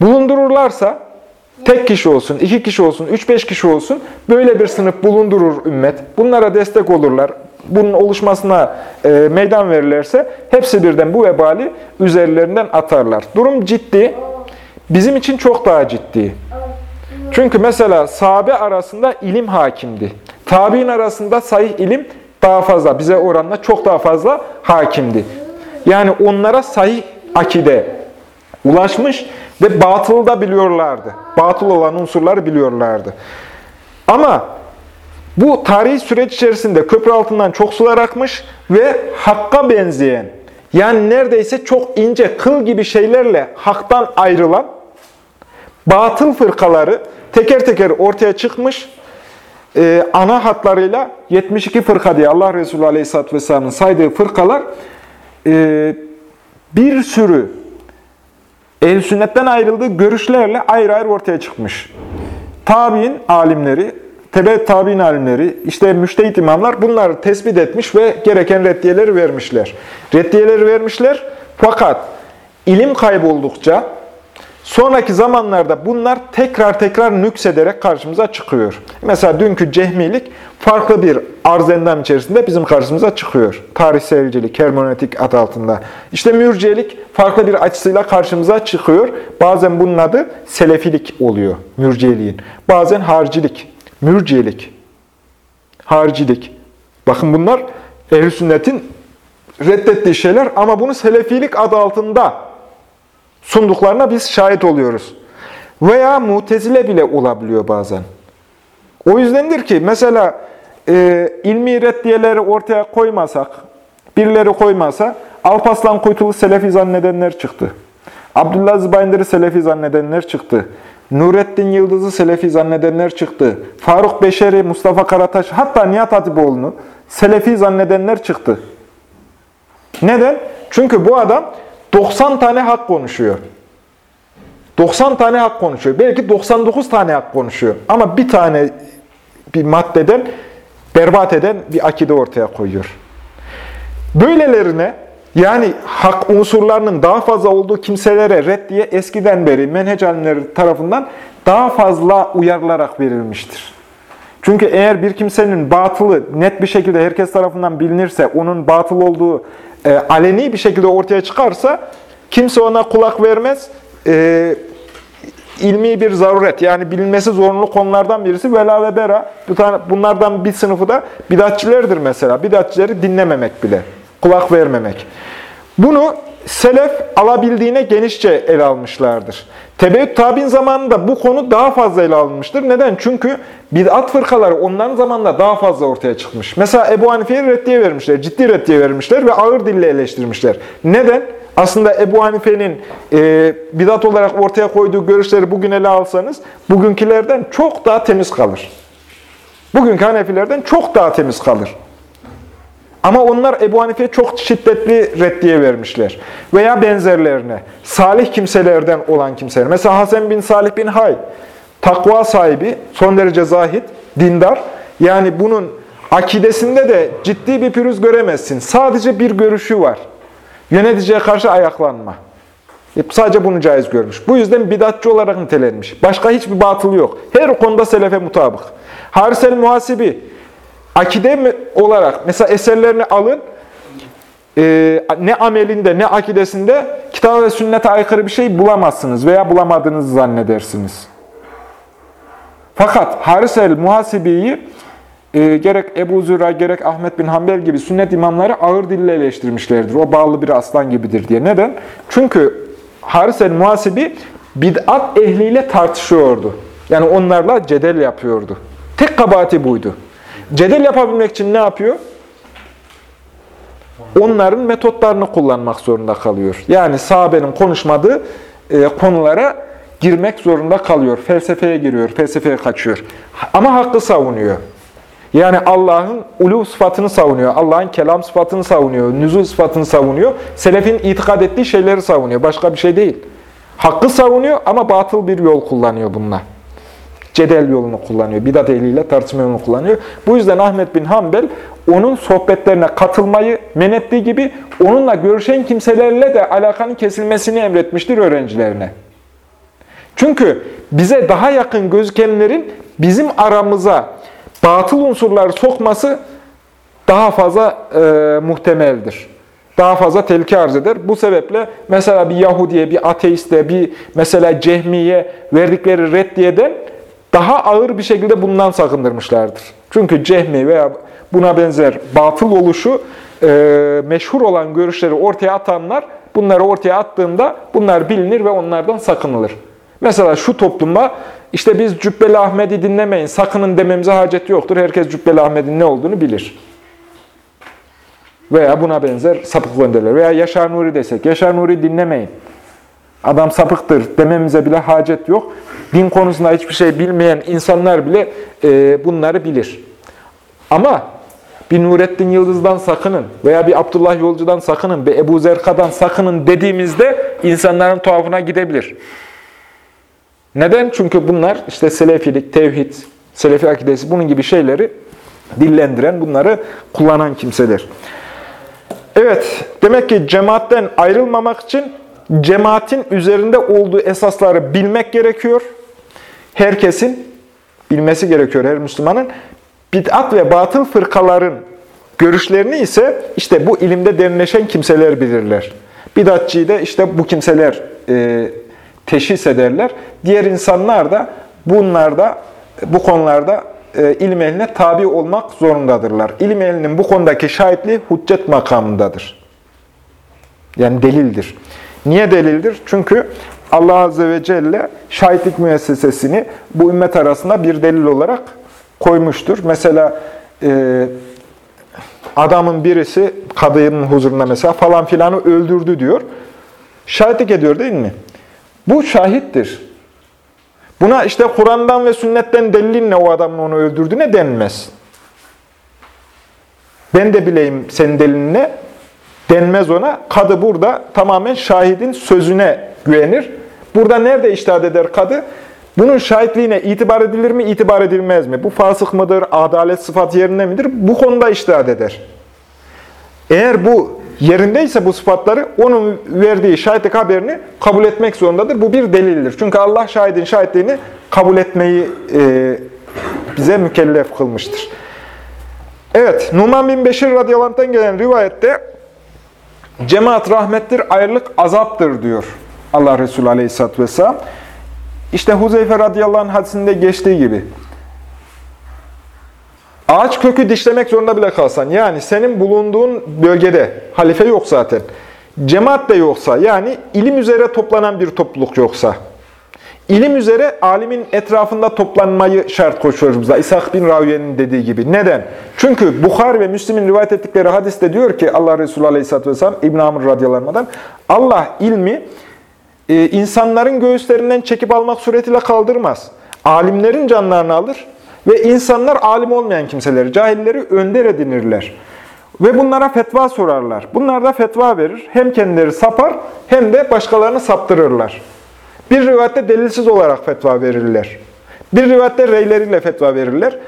Bulundururlarsa, tek kişi olsun, iki kişi olsun, üç beş kişi olsun, böyle bir sınıf bulundurur ümmet. Bunlara destek olurlar bunun oluşmasına e, meydan verirlerse hepsi birden bu vebali üzerlerinden atarlar. Durum ciddi. Bizim için çok daha ciddi. Çünkü mesela sahabe arasında ilim hakimdi. Tabi'in arasında sahih ilim daha fazla, bize oranla çok daha fazla hakimdi. Yani onlara sahih akide ulaşmış ve batılı da biliyorlardı. Batıl olan unsurları biliyorlardı. Ama bu tarihi süreç içerisinde köprü altından çok sular akmış ve hakka benzeyen, yani neredeyse çok ince, kıl gibi şeylerle haktan ayrılan batıl fırkaları teker teker ortaya çıkmış. Ee, ana hatlarıyla 72 fırka diye Allah Resulü Aleyhisselatü Vesselam'ın saydığı fırkalar e, bir sürü el sünnetten ayrıldığı görüşlerle ayrı ayrı ortaya çıkmış. Tabi'in alimleri, tebe tabi'in alimleri, işte müştehit imamlar bunları tespit etmiş ve gereken reddiyeleri vermişler. Reddiyeleri vermişler fakat ilim kayboldukça Sonraki zamanlarda bunlar tekrar tekrar nüksederek karşımıza çıkıyor. Mesela dünkü cehmilik farklı bir arz endam içerisinde bizim karşımıza çıkıyor. Tarihselcilik, hermeneutik adı altında. İşte mürciyelik farklı bir açısıyla karşımıza çıkıyor. Bazen bunun adı selefilik oluyor, mürciyeliğin. Bazen harcilik, mürciyelik, harcilik. Bakın bunlar ehl sünnetin reddettiği şeyler ama bunu selefilik adı altında sunduklarına biz şahit oluyoruz. Veya mutezile bile olabiliyor bazen. O yüzdendir ki mesela e, ilmi reddiyeleri ortaya koymasak, birileri koymasa Alpaslan Kuytulu Selefi zannedenler çıktı. Abdullah Zübayindir'i Selefi zannedenler çıktı. Nurettin Yıldız'ı Selefi zannedenler çıktı. Faruk Beşeri, Mustafa Karataş, hatta Nihat Hatipoğlu'nu Selefi zannedenler çıktı. Neden? Çünkü bu adam 90 tane hak konuşuyor. 90 tane hak konuşuyor. Belki 99 tane hak konuşuyor. Ama bir tane bir maddeden berbat eden bir akide ortaya koyuyor. Böylelerine yani hak unsurlarının daha fazla olduğu kimselere reddiye eskiden beri menhec alimleri tarafından daha fazla uyarılarak verilmiştir. Çünkü eğer bir kimsenin batılı net bir şekilde herkes tarafından bilinirse, onun batıl olduğu e, aleni bir şekilde ortaya çıkarsa kimse ona kulak vermez. E, ilmi bir zaruret yani bilinmesi zorunlu konulardan birisi vela ve bera. Bunlardan bir sınıfı da bidatçilerdir mesela. Bidatçileri dinlememek bile, kulak vermemek. Bunu selef alabildiğine genişçe ele almışlardır. Tebeyyüt tabin zamanında bu konu daha fazla ele alınmıştır. Neden? Çünkü bid'at fırkaları onların zamanında daha fazla ortaya çıkmış. Mesela Ebu Hanife'ye reddiye vermişler, ciddi reddiye vermişler ve ağır dille eleştirmişler. Neden? Aslında Ebu Hanife'nin e, bidat olarak ortaya koyduğu görüşleri bugün ele alsanız, bugünkülerden çok daha temiz kalır. Bugünkü Hanefilerden çok daha temiz kalır. Ama onlar Ebu Hanife'ye çok şiddetli reddiye vermişler. Veya benzerlerine. Salih kimselerden olan kimseler. Mesela Hasan bin Salih bin Hay. Takva sahibi, son derece zahid, dindar. Yani bunun akidesinde de ciddi bir pürüz göremezsin. Sadece bir görüşü var. Yöneticiye karşı ayaklanma. Sadece bunu caiz görmüş. Bu yüzden bidatçı olarak nitelenmiş. Başka hiçbir batıl yok. Her konuda selefe mutabık. Harisel muhasibi, akide olarak mesela eserlerini alın, e, ne amelinde ne akidesinde kitap ve sünnete aykırı bir şey bulamazsınız veya bulamadığınızı zannedersiniz. Fakat Haris el-Muhasibi'yi e, gerek Ebu Züra gerek Ahmet bin Hanbel gibi sünnet imamları ağır dille eleştirmişlerdir. O bağlı bir aslan gibidir diye. Neden? Çünkü Haris el-Muhasibi bid'at ehliyle tartışıyordu. Yani onlarla cedel yapıyordu. Tek kabahati buydu. Cedel yapabilmek için ne yapıyor? Onların metotlarını kullanmak zorunda kalıyor. Yani sahabenin konuşmadığı e, konulara girmek zorunda kalıyor. Felsefeye giriyor, felsefeye kaçıyor. Ama hakkı savunuyor. Yani Allah'ın ulu sıfatını savunuyor. Allah'ın kelam sıfatını savunuyor. Nüzul sıfatını savunuyor. Selefin itikad ettiği şeyleri savunuyor. Başka bir şey değil. Hakkı savunuyor ama batıl bir yol kullanıyor bununla. Cedel yolunu kullanıyor. Bidat ehliyle tartışma yolunu kullanıyor. Bu yüzden Ahmet bin Hanbel onun sohbetlerine katılmayı men gibi onunla görüşen kimselerle de alakanın kesilmesini emretmiştir öğrencilerine. Çünkü bize daha yakın gözükenlerin bizim aramıza batıl unsurları sokması daha fazla e, muhtemeldir. Daha fazla tehlike arz eder. Bu sebeple mesela bir Yahudiye, bir ateiste, bir mesela Cehmiye verdikleri reddiyeden daha ağır bir şekilde bundan sakındırmışlardır. Çünkü Cehmi veya buna benzer batıl oluşu e, meşhur olan görüşleri ortaya atanlar bunları ortaya attığında bunlar bilinir ve onlardan sakınılır. Mesela şu toplumda işte biz Cübbeli Ahmet'i dinlemeyin, sakının dememize hacet yoktur. Herkes Cübbeli Ahmet'in ne olduğunu bilir. Veya buna benzer sapık gönderler. Veya Yaşar Nuri desek, Yaşar Nuri dinlemeyin. Adam sapıktır dememize bile hacet yok. Din konusunda hiçbir şey bilmeyen insanlar bile e, bunları bilir. Ama bir Nurettin Yıldız'dan sakının veya bir Abdullah Yolcu'dan sakının, bir Ebu Zerka'dan sakının dediğimizde insanların tuhafına gidebilir. Neden? Çünkü bunlar işte selefilik, tevhid, selefi akidesi bunun gibi şeyleri dillendiren, bunları kullanan kimseler. Evet, demek ki cemaatten ayrılmamak için cemaatin üzerinde olduğu esasları bilmek gerekiyor. Herkesin bilmesi gerekiyor her Müslümanın. Bid'at ve batıl fırkaların görüşlerini ise işte bu ilimde derinleşen kimseler bilirler. Bidatçıyı da işte bu kimseler e, teşhis ederler. Diğer insanlar da bunlarda, bu konularda e, ilim ehline tabi olmak zorundadırlar. İlim ehlinin bu konudaki şahitliği hüccet makamındadır. Yani delildir. Niye delildir? Çünkü Allah Azze ve Celle şahitlik müessesesini bu ümmet arasında bir delil olarak koymuştur. Mesela e, adamın birisi kadının huzurunda mesela falan filanı öldürdü diyor. Şahitlik ediyor değil mi? Bu şahittir. Buna işte Kur'an'dan ve sünnetten delilinle o adamın onu öldürdüğüne denmez. Ben de bileyim senin delilinle denmez ona. Kadı burada tamamen şahidin sözüne güvenir. Burada nerede iştahat eder kadı? Bunun şahitliğine itibar edilir mi, itibar edilmez mi? Bu fasık mıdır, adalet sıfat yerinde midir? Bu konuda iştahat eder. Eğer bu yerindeyse bu sıfatları, onun verdiği şahitlik haberini kabul etmek zorundadır. Bu bir delildir. Çünkü Allah şahidin şahitliğini kabul etmeyi e, bize mükellef kılmıştır. Evet, Numan bin Beşir radıyallahu gelen rivayette cemaat rahmettir, ayrılık azaptır diyor Allah Resulü aleyhisselatü vesselam. İşte Huzeyfe radıyallahu anh hadisinde geçtiği gibi. Ağaç kökü dişlemek zorunda bile kalsan, yani senin bulunduğun bölgede halife yok zaten, cemaat de yoksa, yani ilim üzere toplanan bir topluluk yoksa, ilim üzere alimin etrafında toplanmayı şart koşuyoruz bize. İshak bin Raviye'nin dediği gibi. Neden? Çünkü Bukhar ve Müslim'in rivayet ettikleri hadiste diyor ki Allah Resulü Aleyhisselatü Vesselam İbn-i Amr radyalarından Allah ilmi e, insanların göğüslerinden çekip almak suretiyle kaldırmaz. Alimlerin canlarını alır ve insanlar alim olmayan kimseleri, cahilleri önder edinirler. Ve bunlara fetva sorarlar. Bunlar da fetva verir. Hem kendileri sapar hem de başkalarını saptırırlar. Bir rivayette delilsiz olarak fetva verirler. Bir rivayette reyleriyle fetva verirler.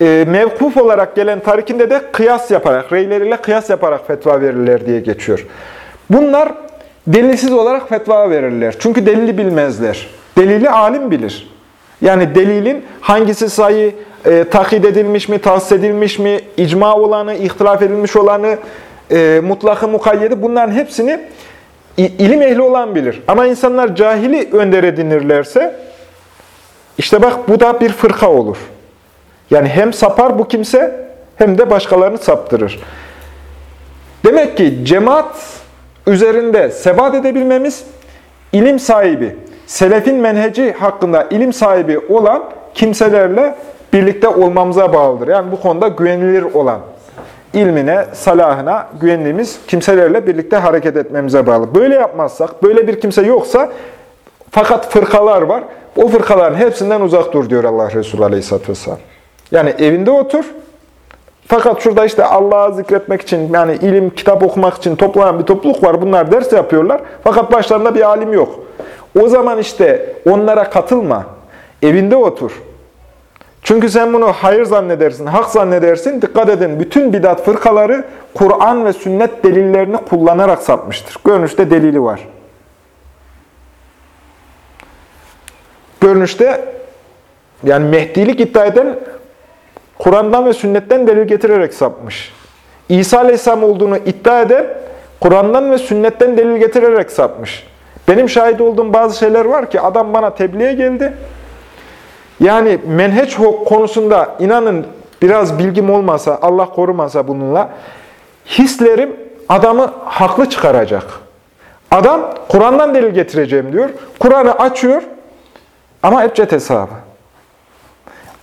E, mevkuf olarak gelen tarikinde de kıyas yaparak, reyleriyle kıyas yaparak fetva verirler diye geçiyor. Bunlar delilsiz olarak fetva verirler. Çünkü delili bilmezler. Delili alim bilir. Yani delilin hangisi sayı e, takid edilmiş mi, tahsis edilmiş mi, icma olanı, ihtilaf edilmiş olanı, e, mutlakı mukayyedi bunların hepsini ilim ehli olan bilir. Ama insanlar cahili önder edinirlerse işte bak bu da bir fırka olur. Yani hem sapar bu kimse hem de başkalarını saptırır. Demek ki cemaat üzerinde sebat edebilmemiz ilim sahibi, selefin menheci hakkında ilim sahibi olan kimselerle birlikte olmamıza bağlıdır. Yani bu konuda güvenilir olan, ilmine, salahına güvendiğimiz kimselerle birlikte hareket etmemize bağlı. Böyle yapmazsak, böyle bir kimse yoksa fakat fırkalar var. O fırkaların hepsinden uzak dur diyor Allah Resulü Aleyhisselatü Vesselam. Yani evinde otur. Fakat şurada işte Allah'ı zikretmek için, yani ilim, kitap okumak için toplanan bir topluluk var. Bunlar ders yapıyorlar. Fakat başlarında bir alim yok. O zaman işte onlara katılma. Evinde otur. Çünkü sen bunu hayır zannedersin, hak zannedersin. Dikkat edin, bütün bidat fırkaları Kur'an ve sünnet delillerini kullanarak sapmıştır. Görünüşte delili var. Görünüşte yani Mehdilik iddia eden Kur'an'dan ve sünnetten delil getirerek sapmış. İsa Aleyhisselam olduğunu iddia eden Kur'an'dan ve sünnetten delil getirerek sapmış. Benim şahit olduğum bazı şeyler var ki adam bana tebliğe geldi. Yani menheç konusunda inanın biraz bilgim olmasa, Allah korumasa bununla, hislerim adamı haklı çıkaracak. Adam Kur'an'dan delil getireceğim diyor. Kur'an'ı açıyor ama ebced hesabı.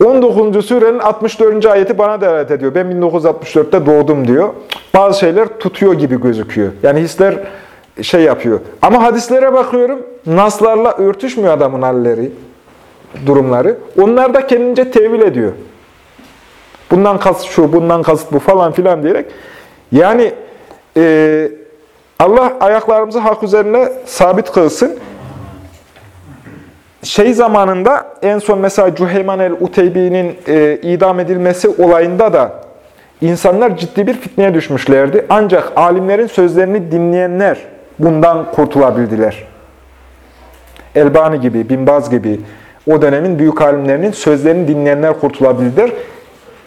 19. surenin 64. ayeti bana delalet ediyor. Ben 1964'te doğdum diyor. Bazı şeyler tutuyor gibi gözüküyor. Yani hisler şey yapıyor. Ama hadislere bakıyorum, naslarla örtüşmüyor adamın halleri durumları. Onlar da kendince tevil ediyor. Bundan kasıt şu, bundan kasıt bu falan filan diyerek. Yani e, Allah ayaklarımızı hak üzerine sabit kılsın. Şey zamanında en son mesela Cüheyman el-Uteybi'nin e, idam edilmesi olayında da insanlar ciddi bir fitneye düşmüşlerdi. Ancak alimlerin sözlerini dinleyenler bundan kurtulabildiler. Elbani gibi, Binbaz gibi o dönemin büyük alimlerinin sözlerini dinleyenler kurtulabilirler.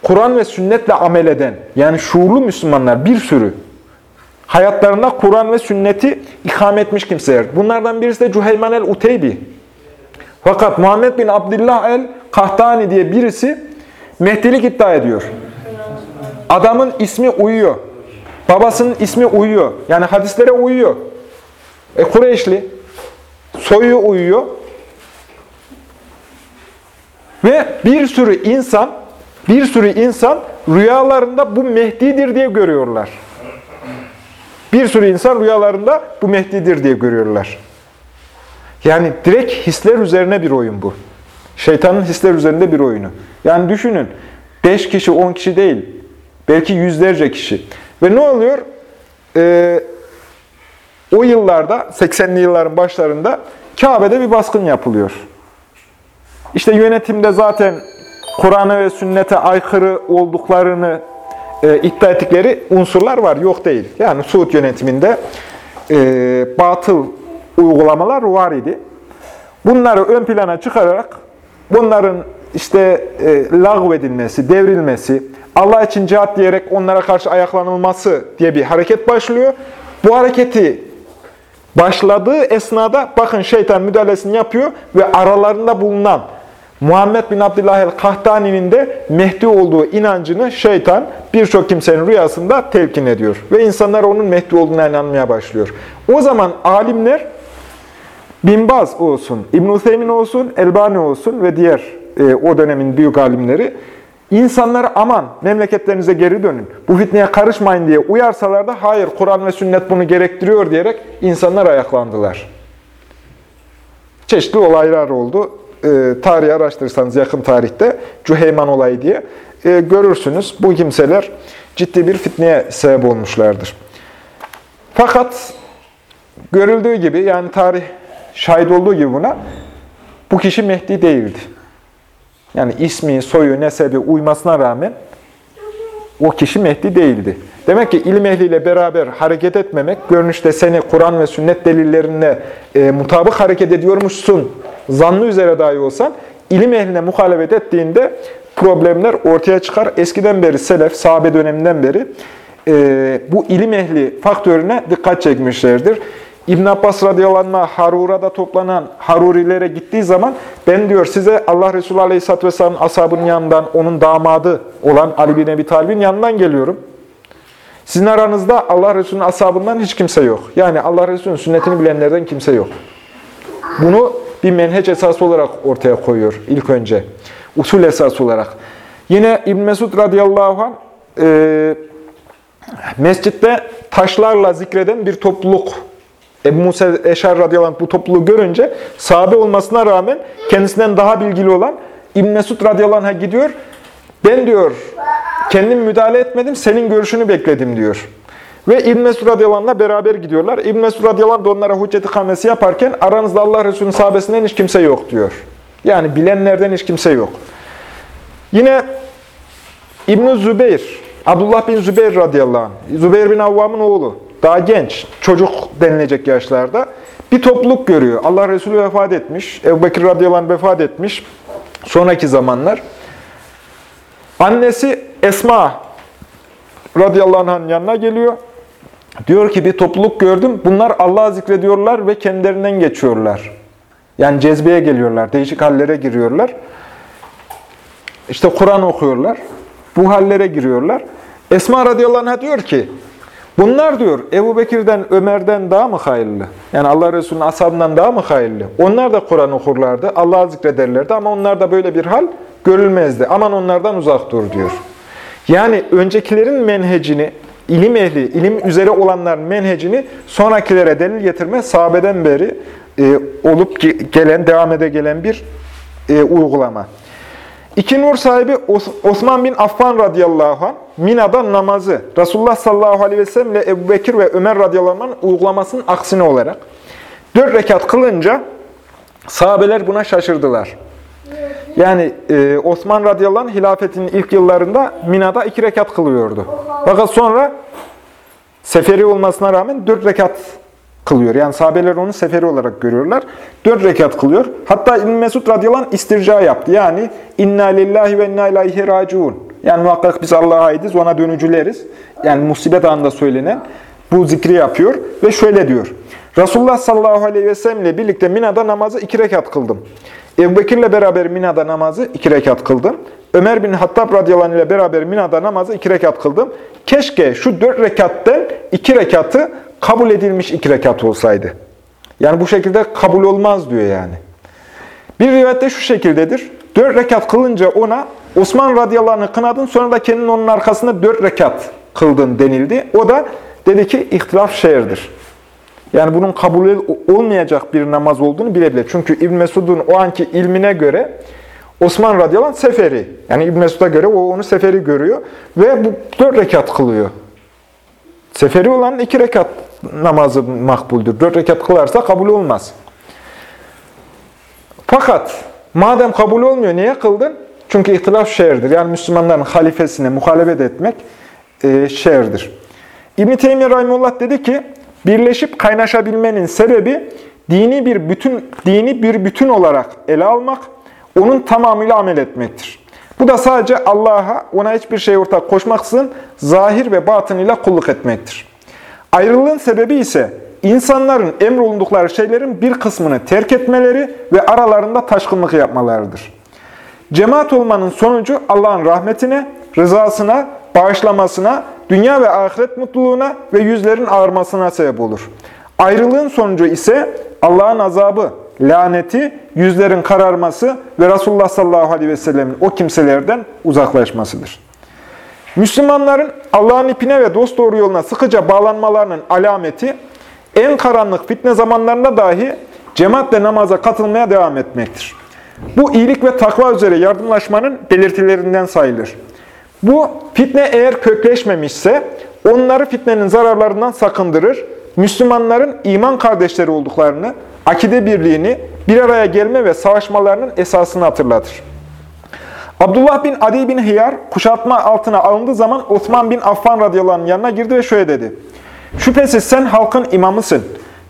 Kur'an ve sünnetle amel eden, yani şuurlu Müslümanlar bir sürü hayatlarında Kur'an ve sünneti ikame etmiş kimseler. Bunlardan birisi de Cüheyman el-Uteybi. Fakat Muhammed bin Abdullah el-Kahtani diye birisi Mehdilik iddia ediyor. Adamın ismi uyuyor. Babasının ismi uyuyor. Yani hadislere uyuyor. E Kureyşli. Soyu uyuyor. Ve bir sürü insan, bir sürü insan rüyalarında bu Mehdi'dir diye görüyorlar. Bir sürü insan rüyalarında bu Mehdi'dir diye görüyorlar. Yani direkt hisler üzerine bir oyun bu. Şeytanın hisler üzerinde bir oyunu. Yani düşünün, 5 kişi, 10 kişi değil, belki yüzlerce kişi. Ve ne oluyor? Ee, o yıllarda, 80'li yılların başlarında Kabe'de bir baskın yapılıyor. İşte yönetimde zaten Kur'an'a ve sünnete aykırı olduklarını e, iddia ettikleri unsurlar var, yok değil. Yani Suud yönetiminde e, batıl uygulamalar var idi. Bunları ön plana çıkararak bunların işte e, lağvedilmesi, devrilmesi, Allah için cihat diyerek onlara karşı ayaklanılması diye bir hareket başlıyor. Bu hareketi başladığı esnada bakın şeytan müdahalesini yapıyor ve aralarında bulunan Muhammed bin Abdullah el-Kahtani'nin de Mehdi olduğu inancını şeytan birçok kimsenin rüyasında telkin ediyor. Ve insanlar onun Mehdi olduğuna inanmaya başlıyor. O zaman alimler Binbaz olsun, İbn-i Hüseyin olsun, Elbani olsun ve diğer e, o dönemin büyük alimleri insanlara aman memleketlerinize geri dönün, bu fitneye karışmayın diye uyarsalar da hayır Kur'an ve sünnet bunu gerektiriyor diyerek insanlar ayaklandılar. Çeşitli olaylar oldu. E, tarihi araştırırsanız yakın tarihte Cüheyman olayı diye e, görürsünüz. Bu kimseler ciddi bir fitneye sebep olmuşlardır. Fakat görüldüğü gibi yani tarih şahit olduğu gibi buna bu kişi Mehdi değildi. Yani ismi, soyu, nesebi uymasına rağmen o kişi Mehdi değildi. Demek ki ilim ehliyle beraber hareket etmemek, görünüşte seni Kur'an ve sünnet delillerine e, mutabık hareket ediyormuşsun, zannı üzere dahi olsan, ilim ehline muhalefet ettiğinde problemler ortaya çıkar. Eskiden beri, selef, sahabe döneminden beri e, bu ilim ehli faktörüne dikkat çekmişlerdir. İbn Abbas radıyallahu anh Harura'da toplanan Harurilere gittiği zaman ben diyor size Allah Resulü aleyhisselatü vesselamın ashabının yanından onun damadı olan Ali bin Ebi Talib'in yanından geliyorum. Sizin aranızda Allah Resulü'nün ashabından hiç kimse yok. Yani Allah Resulü'nün sünnetini bilenlerden kimse yok. Bunu bir menheç esası olarak ortaya koyuyor ilk önce. Usul esası olarak. Yine İbn Mesud radıyallahu anh e, mescitte taşlarla zikreden bir topluluk Ebu Musa Eşar radıyallahu anh bu topluluğu görünce sahabe olmasına rağmen kendisinden daha bilgili olan İbn Mesud radıyallahu anh'a gidiyor. Ben diyor kendim müdahale etmedim, senin görüşünü bekledim diyor. Ve İbn Mesud radıyallahu beraber gidiyorlar. İbn Mesud radıyallahu da onlara hücceti kamesi yaparken aranızda Allah Resulü'nün sahabesinden hiç kimse yok diyor. Yani bilenlerden hiç kimse yok. Yine İbn Zübeyir, Abdullah bin Zübeyir radıyallahu anh, Zübeyir bin Avvam'ın oğlu daha genç, çocuk denilecek yaşlarda bir topluluk görüyor. Allah Resulü vefat etmiş, Ebu Bekir radıyallahu anh vefat etmiş sonraki zamanlar. Annesi Esma radıyallahu anh'ın yanına geliyor. Diyor ki bir topluluk gördüm. Bunlar Allah'ı zikrediyorlar ve kendilerinden geçiyorlar. Yani cezbeye geliyorlar, değişik hallere giriyorlar. İşte Kur'an okuyorlar. Bu hallere giriyorlar. Esma radıyallahu anh'a diyor ki, Bunlar diyor Ebu Bekir'den, Ömer'den daha mı hayırlı? Yani Allah Resulü'nün ashabından daha mı hayırlı? Onlar da Kur'an okurlardı, Allah'ı zikrederlerdi ama onlarda böyle bir hal görülmezdi. Aman onlardan uzak dur diyor. Yani öncekilerin menhecini, ilim ehli, ilim üzere olanların menhecini sonrakilere delil getirme sahabeden beri e, olup gelen, devam ede gelen bir e, uygulama. İki nur sahibi Osman bin Affan radıyallahu anh, Mina'da namazı Resulullah sallallahu aleyhi ve sellem ile Ebu Bekir ve Ömer radıyallahu anh uygulamasının aksine olarak dört rekat kılınca sahabeler buna şaşırdılar. Yani e, Osman radıyallahu anh hilafetinin ilk yıllarında Mina'da iki rekat kılıyordu. Fakat sonra seferi olmasına rağmen dört rekat kılıyor. Yani sahabeler onu seferi olarak görüyorlar. Dört rekat kılıyor. Hatta İbn Mesud radıyallahu anh istirca yaptı. Yani inna lillahi ve inna ileyhi raciun. Yani muhakkak biz Allah'a aitiz, ona dönücüleriz. Yani musibet anında söylenen bu zikri yapıyor ve şöyle diyor. Resulullah sallallahu aleyhi ve sellem birlikte Mina'da namazı iki rekat kıldım. Ebu Bekir'le beraber Mina'da namazı iki rekat kıldım. Ömer bin Hattab radıyallahu ile beraber Mina'da namazı iki rekat kıldım. Keşke şu dört rekatten iki rekatı kabul edilmiş iki rekat olsaydı. Yani bu şekilde kabul olmaz diyor yani. Bir rivayette şu şekildedir. Dört rekat kılınca ona Osman radıyallahu kınadın sonra da kendin onun arkasında dört rekat kıldın denildi. O da dedi ki ihtilaf şehirdir. Yani bunun kabul olmayacak bir namaz olduğunu bilebilir. Çünkü İbn Mesud'un o anki ilmine göre Osman radıyallahu seferi. Yani İbn Mesud'a göre o onu seferi görüyor ve bu dört rekat kılıyor. Seferi olan iki rekat namazı makbuldür. Dört rekat kılarsa kabul olmaz. Fakat madem kabul olmuyor niye kıldın? Çünkü ihtilaf şerdir. Yani Müslümanların halifesine muhalefet etmek e, şerdir. İbn-i Teymiye Rahimullah dedi ki, birleşip kaynaşabilmenin sebebi dini bir bütün dini bir bütün olarak ele almak, onun tamamıyla amel etmektir. Bu da sadece Allah'a, ona hiçbir şey ortak koşmaksızın zahir ve batınıyla kulluk etmektir. Ayrılığın sebebi ise insanların emrolundukları şeylerin bir kısmını terk etmeleri ve aralarında taşkınlık yapmalarıdır. Cemaat olmanın sonucu Allah'ın rahmetine, rızasına, bağışlamasına, dünya ve ahiret mutluluğuna ve yüzlerin ağırmasına sebep olur. Ayrılığın sonucu ise Allah'ın azabı, laneti, yüzlerin kararması ve Resulullah sallallahu aleyhi ve sellemin o kimselerden uzaklaşmasıdır. Müslümanların Allah'ın ipine ve dost doğru yoluna sıkıca bağlanmalarının alameti, en karanlık fitne zamanlarında dahi cemaatle namaza katılmaya devam etmektir. Bu iyilik ve takva üzere yardımlaşmanın belirtilerinden sayılır. Bu fitne eğer kökleşmemişse onları fitnenin zararlarından sakındırır, Müslümanların iman kardeşleri olduklarını, akide birliğini, bir araya gelme ve savaşmalarının esasını hatırlatır. Abdullah bin Adi bin Hiyar kuşatma altına alındığı zaman Osman bin Affan radıyallahu yanına girdi ve şöyle dedi. Şüphesiz sen halkın imamısın.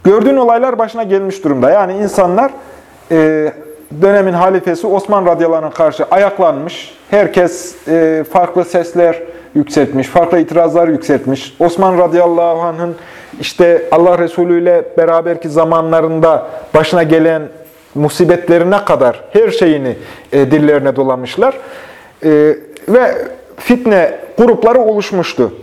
Gördüğün olaylar başına gelmiş durumda. Yani insanlar e, dönemin halifesi Osman radıyallahu anh'a karşı ayaklanmış. Herkes e, farklı sesler yükseltmiş, farklı itirazlar yükseltmiş. Osman radıyallahu anh'ın işte Allah Resulü ile beraberki zamanlarında başına gelen musibetlerine kadar her şeyini e, dillerine dolamışlar. E, ve fitne grupları oluşmuştu.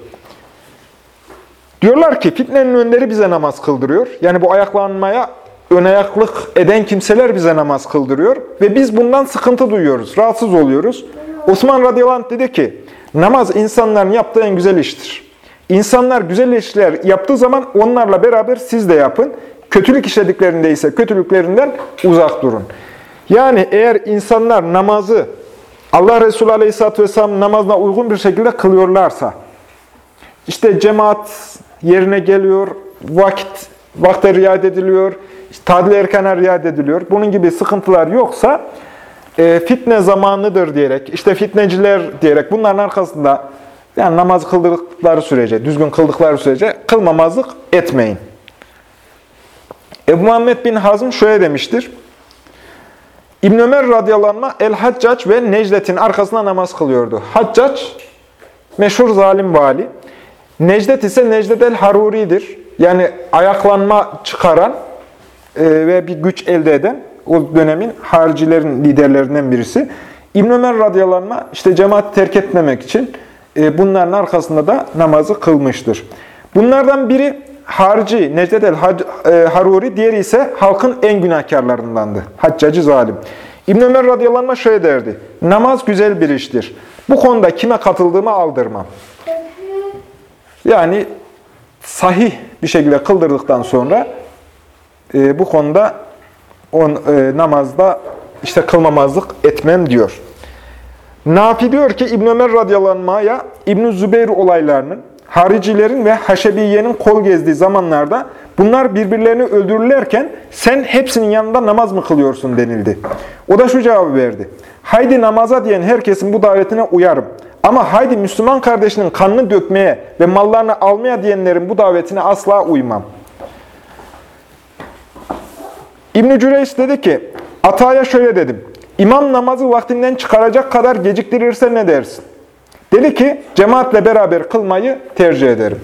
Diyorlar ki fitnenin önleri bize namaz kıldırıyor. Yani bu ayaklanmaya ön ayaklık eden kimseler bize namaz kıldırıyor. Ve biz bundan sıkıntı duyuyoruz, rahatsız oluyoruz. Osman radıyallahu dedi ki, namaz insanların yaptığı en güzel iştir. İnsanlar güzel işler yaptığı zaman onlarla beraber siz de yapın. Kötülük işlediklerinde ise kötülüklerinden uzak durun. Yani eğer insanlar namazı Allah Resulü Aleyhisselatü Vesselam namazına uygun bir şekilde kılıyorlarsa, işte cemaat yerine geliyor, vakit vakte riayet ediliyor, tadil erkana riayet ediliyor. Bunun gibi sıkıntılar yoksa e, fitne zamanıdır diyerek, işte fitneciler diyerek bunların arkasında yani namaz kıldıkları sürece, düzgün kıldıkları sürece kılmamazlık etmeyin. Ebu Muhammed bin Hazm şöyle demiştir. İbn Ömer radıyallahu anh El-Haccac ve Necdet'in arkasında namaz kılıyordu. Haccac meşhur zalim vali. Necdet ise Necdet el-Haruri'dir. Yani ayaklanma çıkaran ve bir güç elde eden o dönemin haricilerin liderlerinden birisi. İbn Ömer radıyallahu işte cemaat terk etmemek için e, bunların arkasında da namazı kılmıştır. Bunlardan biri harici Necdet el-Haruri, diğeri ise halkın en günahkarlarındandı. Haccacı zalim. İbn Ömer radıyallahu şöyle derdi. Namaz güzel bir iştir. Bu konuda kime katıldığımı aldırmam. Yani sahih bir şekilde kıldırdıktan sonra e, bu konuda on, e, namazda işte kılmamazlık etmem diyor. Nafi diyor ki İbn Ömer radıyallahu anh'a İbn Zübeyir olaylarının haricilerin ve haşebiyenin kol gezdiği zamanlarda bunlar birbirlerini öldürürlerken sen hepsinin yanında namaz mı kılıyorsun denildi. O da şu cevabı verdi. Haydi namaza diyen herkesin bu davetine uyarım. Ama haydi Müslüman kardeşinin kanını dökmeye ve mallarını almaya diyenlerin bu davetine asla uymam. İbn-i Cüreys dedi ki, Ata'ya şöyle dedim. İmam namazı vaktinden çıkaracak kadar geciktirirse ne dersin? Dedi ki, cemaatle beraber kılmayı tercih ederim.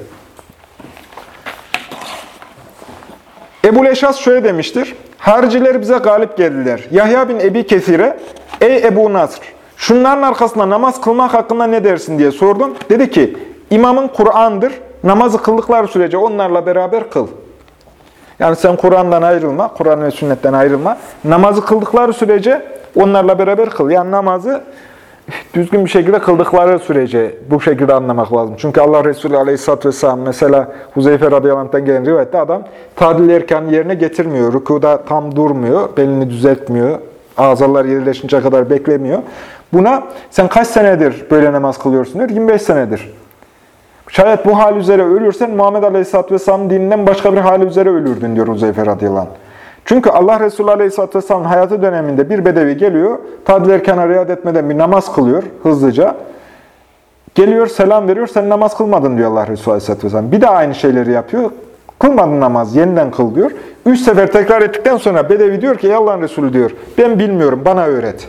Ebu Leşas şöyle demiştir. Hariciler bize galip geldiler. Yahya bin Ebi Kesir'e, ey Ebu Nasr, şunların arkasında namaz kılmak hakkında ne dersin diye sordum. Dedi ki, imamın Kur'an'dır, namazı kıldıkları sürece onlarla beraber kıl. Yani sen Kur'an'dan ayrılma, Kur'an ve sünnetten ayrılma. Namazı kıldıkları sürece onlarla beraber kıl. Yani namazı düzgün bir şekilde kıldıkları sürece bu şekilde anlamak lazım. Çünkü Allah Resulü Aleyhisselatü Vesselam mesela Huzeyfe radıyallahu gelen rivayette adam tadil erkanı yerine getirmiyor. Rükuda tam durmuyor, belini düzeltmiyor. Azalar yerleşince kadar beklemiyor. Buna sen kaç senedir böyle namaz kılıyorsun diyor. 25 senedir. Şayet bu hal üzere ölürsen Muhammed Aleyhisselatü Vesselam'ın dininden başka bir hal üzere ölürdün diyor Huzeyfe radıyallahu anh. Çünkü Allah Resulü Aleyhisselatü Vesselam'ın hayatı döneminde bir bedevi geliyor, tadil erkana riayet etmeden bir namaz kılıyor hızlıca. Geliyor, selam veriyor, sen namaz kılmadın diyor Allah Resulü Aleyhisselatü Vesselam. Bir daha aynı şeyleri yapıyor, kılmadın namaz, yeniden kıl diyor. Üç sefer tekrar ettikten sonra bedevi diyor ki, ey Allah'ın Resulü diyor, ben bilmiyorum, bana öğret.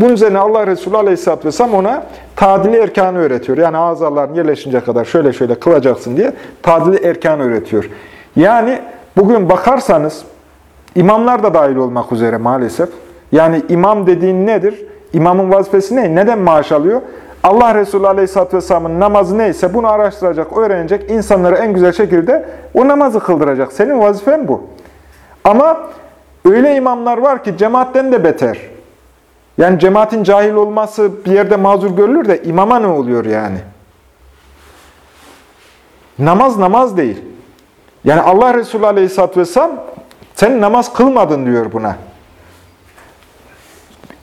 Bunun üzerine Allah Resulü Aleyhisselatü Vesselam ona tadili erkanı öğretiyor. Yani azaların yerleşince kadar şöyle şöyle kılacaksın diye tadili erkanı öğretiyor. Yani bugün bakarsanız, imamlar da dahil olmak üzere maalesef. Yani imam dediğin nedir? İmamın vazifesi ne? Neden maaş alıyor? Allah Resulü Aleyhisselatü Vesselam'ın namazı neyse bunu araştıracak, öğrenecek, insanları en güzel şekilde o namazı kıldıracak. Senin vazifen bu. Ama öyle imamlar var ki cemaatten de beter. Yani cemaatin cahil olması bir yerde mazur görülür de imama ne oluyor yani? Namaz namaz değil. Yani Allah Resulü Aleyhisselatü Vesselam sen namaz kılmadın diyor buna.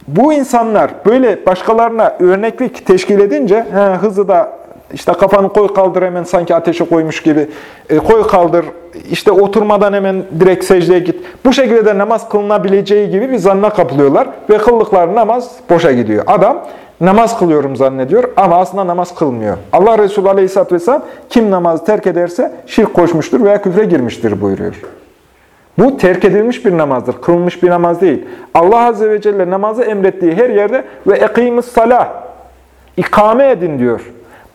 Bu insanlar böyle başkalarına örneklik teşkil edince he, da işte kafanı koy kaldır hemen sanki ateşe koymuş gibi e, koy kaldır işte oturmadan hemen direkt secdeye git. Bu şekilde de namaz kılınabileceği gibi bir zanna kapılıyorlar ve kıldıkları namaz boşa gidiyor. Adam namaz kılıyorum zannediyor ama aslında namaz kılmıyor. Allah Resulü Aleyhisselatü Vesselam kim namazı terk ederse şirk koşmuştur veya küfre girmiştir buyuruyor. Bu terk edilmiş bir namazdır, kılınmış bir namaz değil. Allah Azze ve Celle namazı emrettiği her yerde ve ekîmüs salah, ikame edin diyor.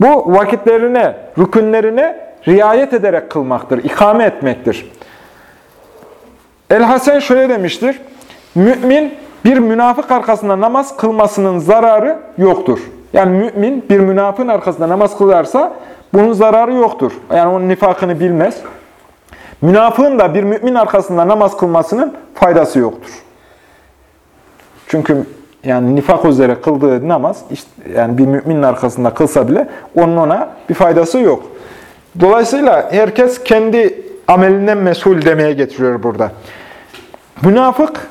Bu vakitlerine, rükünlerine riayet ederek kılmaktır, ikame etmektir. El-Hasen şöyle demiştir, mümin bir münafık arkasında namaz kılmasının zararı yoktur. Yani mümin bir münafığın arkasında namaz kılarsa bunun zararı yoktur. Yani onun nifakını bilmez. Münafığın da bir mümin arkasında namaz kılmasının faydası yoktur. Çünkü yani nifak üzere kıldığı namaz, işte yani bir müminin arkasında kılsa bile onun ona bir faydası yok. Dolayısıyla herkes kendi amelinden mesul demeye getiriyor burada. Münafık,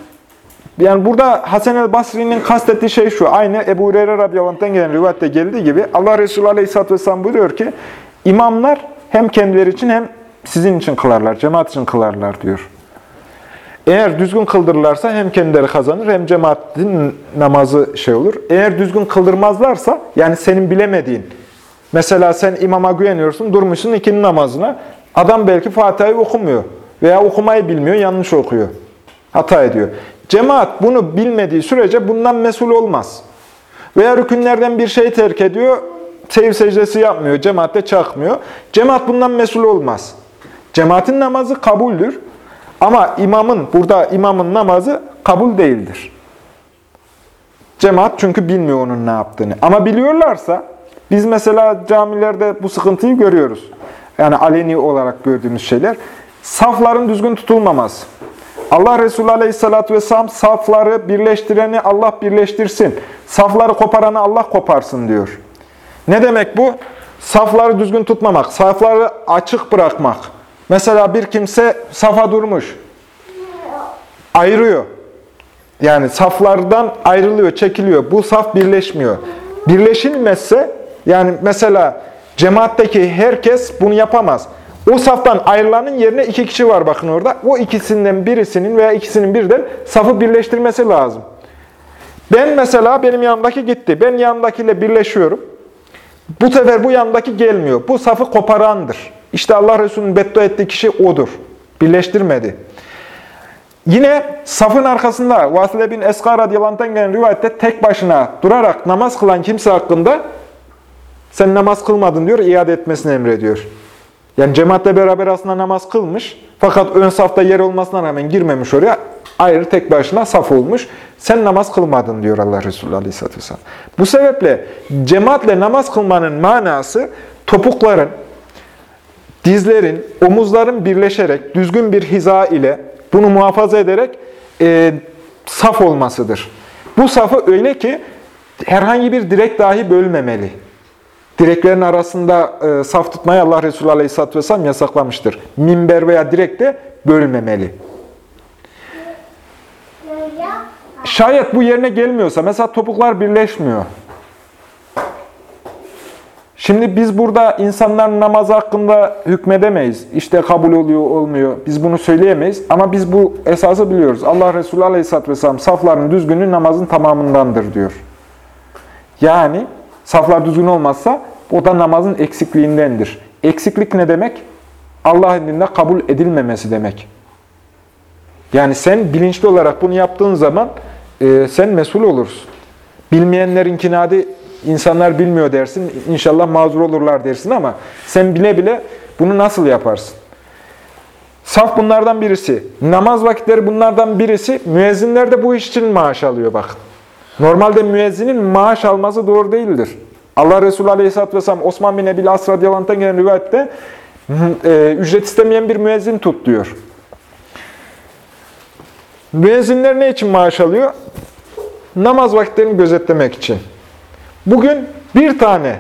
yani burada Hasan el Basri'nin kastettiği şey şu, aynı Ebu Hureyre radıyallahu gelen rivayette geldiği gibi Allah Resulü aleyhisselatü vesselam buyuruyor ki, imamlar hem kendileri için hem sizin için kılarlar, cemaat için kılarlar diyor. Eğer düzgün kıldırırlarsa hem kendileri kazanır hem cemaatin namazı şey olur. Eğer düzgün kıldırmazlarsa, yani senin bilemediğin, mesela sen imama güveniyorsun, durmuşsun ikinin namazına, adam belki Fatiha'yı okumuyor veya okumayı bilmiyor, yanlış okuyor, hata ediyor. Cemaat bunu bilmediği sürece bundan mesul olmaz. Veya rükünlerden bir şey terk ediyor, seyir secdesi yapmıyor, cemaatte çakmıyor. Cemaat bundan mesul olmaz. Cemaatin namazı kabuldür. Ama imamın, burada imamın namazı kabul değildir. Cemaat çünkü bilmiyor onun ne yaptığını. Ama biliyorlarsa, biz mesela camilerde bu sıkıntıyı görüyoruz. Yani aleni olarak gördüğümüz şeyler. Safların düzgün tutulmaması. Allah Resulü Aleyhisselatü Vesselam safları birleştireni Allah birleştirsin. Safları koparanı Allah koparsın diyor. Ne demek bu? Safları düzgün tutmamak, safları açık bırakmak. Mesela bir kimse safa durmuş, ayırıyor. Yani saflardan ayrılıyor, çekiliyor. Bu saf birleşmiyor. Birleşilmezse, yani mesela cemaatteki herkes bunu yapamaz. O saftan ayrılanın yerine iki kişi var bakın orada. O ikisinden birisinin veya ikisinin birden safı birleştirmesi lazım. Ben mesela benim yanımdaki gitti. Ben yanımdakiyle birleşiyorum. Bu sefer bu yanındaki gelmiyor. Bu safı koparandır. İşte Allah Resulü'nün beddua ettiği kişi odur. Birleştirmedi. Yine safın arkasında Vasile bin Eska radıyallahu gelen rivayette tek başına durarak namaz kılan kimse hakkında sen namaz kılmadın diyor, iade etmesini emrediyor. Yani cemaatle beraber aslında namaz kılmış fakat ön safta yer olmasına rağmen girmemiş oraya ayrı tek başına saf olmuş. Sen namaz kılmadın diyor Allah Resulü Aleyhisselatü Vesselam. Bu sebeple cemaatle namaz kılmanın manası topukların, dizlerin, omuzların birleşerek düzgün bir hiza ile bunu muhafaza ederek e, saf olmasıdır. Bu safı öyle ki herhangi bir direk dahi bölmemeli. Direklerin arasında e, saf tutmayı Allah Resulü Aleyhisselatü Vesselam yasaklamıştır. Minber veya direk de bölmemeli. Şayet bu yerine gelmiyorsa, mesela topuklar birleşmiyor. Şimdi biz burada insanların namazı hakkında hükmedemeyiz. İşte kabul oluyor, olmuyor. Biz bunu söyleyemeyiz. Ama biz bu esası biliyoruz. Allah Resulü Aleyhisselatü Vesselam safların düzgünlüğü namazın tamamındandır diyor. Yani saflar düzgün olmazsa o da namazın eksikliğindendir. Eksiklik ne demek? Allah indinde kabul edilmemesi demek. Yani sen bilinçli olarak bunu yaptığın zaman e, sen mesul olursun. Bilmeyenlerin kinadi insanlar bilmiyor dersin. İnşallah mazur olurlar dersin ama sen bile bile bunu nasıl yaparsın? Saf bunlardan birisi. Namaz vakitleri bunlardan birisi. Müezzinler de bu iş için maaş alıyor bak. Normalde müezzinin maaş alması doğru değildir. Allah Resulü Aleyhisselatü Vesselam Osman bin Ebil As radıyallahu gelen rivayette e, ücret istemeyen bir müezzin tut diyor. Müezzinler ne için maaş alıyor? Namaz vakitlerini gözetlemek için. Bugün bir tane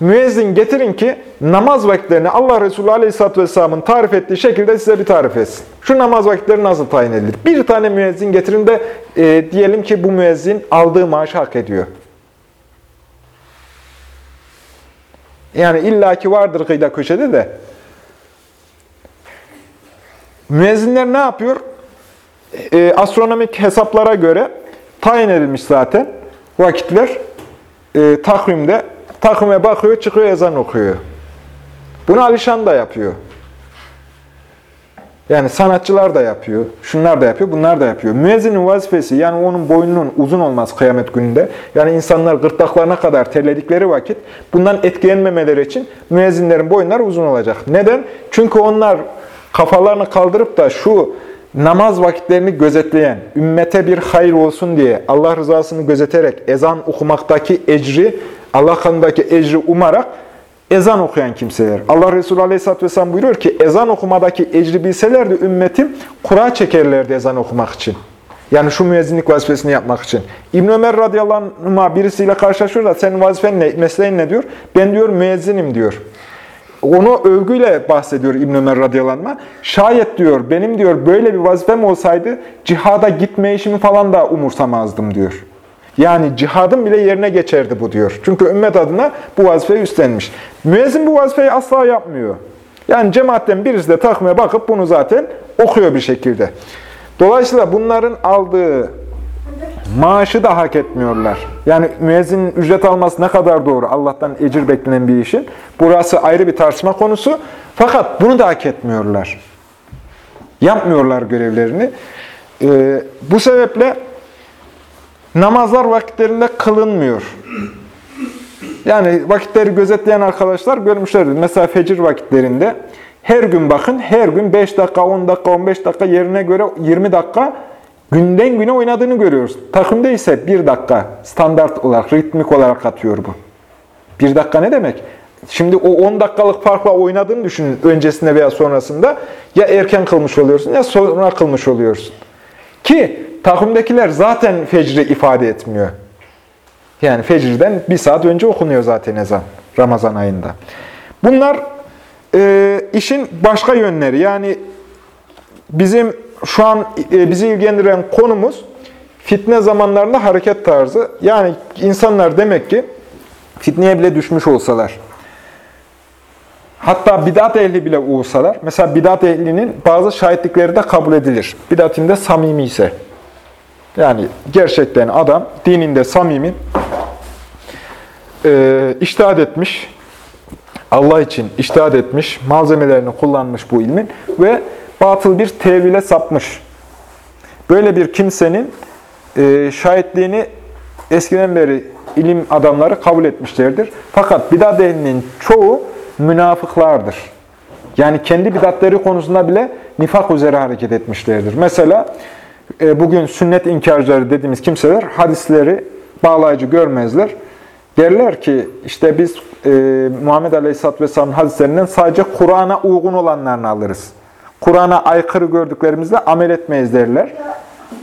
müezzin getirin ki namaz vakitlerini Allah Resulü Aleyhisselatü Vesselam'ın tarif ettiği şekilde size bir tarif etsin. Şu namaz vakitleri nasıl tayin edilir? Bir tane müezzin getirin de e, diyelim ki bu müezzin aldığı maaşı hak ediyor. Yani illaki vardır kıyıda köşede de. Müezzinler ne yapıyor? E, astronomik hesaplara göre tayin edilmiş zaten vakitler e, takvimde. Takvime bakıyor, çıkıyor, ezan okuyor. Bunu Alişan da yapıyor. Yani sanatçılar da yapıyor, şunlar da yapıyor, bunlar da yapıyor. Müezzinin vazifesi, yani onun boynunun uzun olmaz kıyamet gününde. Yani insanlar gırtlaklarına kadar terledikleri vakit, bundan etkilenmemeleri için müezzinlerin boyunları uzun olacak. Neden? Çünkü onlar kafalarını kaldırıp da şu namaz vakitlerini gözetleyen, ümmete bir hayır olsun diye Allah rızasını gözeterek ezan okumaktaki ecri, Allah kanındaki ecri umarak ezan okuyan kimseler. Allah Resulü Aleyhisselatü Vesselam buyuruyor ki ezan okumadaki ecri bilselerdi ümmetim kura çekerlerdi ezan okumak için. Yani şu müezzinlik vazifesini yapmak için. İbn Ömer radıyallahu anh'a birisiyle karşılaşıyor da senin vazifen ne, mesleğin ne diyor? Ben diyor müezzinim diyor. Onu övgüyle bahsediyor İbn Ömer radıyallahu. Şayet diyor benim diyor böyle bir vazifem olsaydı cihada gitme işimi falan da umursamazdım diyor. Yani cihadın bile yerine geçerdi bu diyor. Çünkü ümmet adına bu vazifeyi üstlenmiş. Müezzin bu vazifeyi asla yapmıyor. Yani cemaatten birisi de takmaya bakıp bunu zaten okuyor bir şekilde. Dolayısıyla bunların aldığı maaşı da hak etmiyorlar. Yani müezzinin ücret alması ne kadar doğru Allah'tan ecir beklenen bir işin. Burası ayrı bir tartışma konusu. Fakat bunu da hak etmiyorlar. Yapmıyorlar görevlerini. Ee, bu sebeple namazlar vakitlerinde kılınmıyor. Yani vakitleri gözetleyen arkadaşlar görmüşlerdir. Mesela fecir vakitlerinde her gün bakın, her gün 5 dakika, 10 dakika, 15 dakika yerine göre 20 dakika günden güne oynadığını görüyoruz. Takımda ise 1 dakika standart olarak, ritmik olarak atıyor bu. 1 dakika ne demek? Şimdi o 10 dakikalık farkla oynadığını düşünün öncesinde veya sonrasında. Ya erken kılmış oluyorsun ya sonra kılmış oluyorsun. Ki takımdakiler zaten fecri ifade etmiyor. Yani fecirden bir saat önce okunuyor zaten ezan Ramazan ayında. Bunlar e, işin başka yönleri. Yani bizim şu an e, bizi ilgilendiren konumuz fitne zamanlarında hareket tarzı. Yani insanlar demek ki fitneye bile düşmüş olsalar, hatta bidat ehli bile olsalar, mesela bidat ehlinin bazı şahitlikleri de kabul edilir. Bidatinde samimi ise. Yani gerçekten adam dininde samimi, e, iştihad etmiş, Allah için iştihad etmiş, malzemelerini kullanmış bu ilmin ve batıl bir tevhile sapmış. Böyle bir kimsenin e, şahitliğini eskiden beri ilim adamları kabul etmişlerdir. Fakat bidat ehlinin çoğu münafıklardır. Yani kendi bidatleri konusunda bile nifak üzere hareket etmişlerdir. Mesela e, bugün sünnet inkarcıları dediğimiz kimseler hadisleri bağlayıcı görmezler. Derler ki işte biz e, Muhammed Aleyhisselatü Vesselam'ın hadislerinden sadece Kur'an'a uygun olanlarını alırız. Kur'an'a aykırı gördüklerimizle amel etmeyiz derler.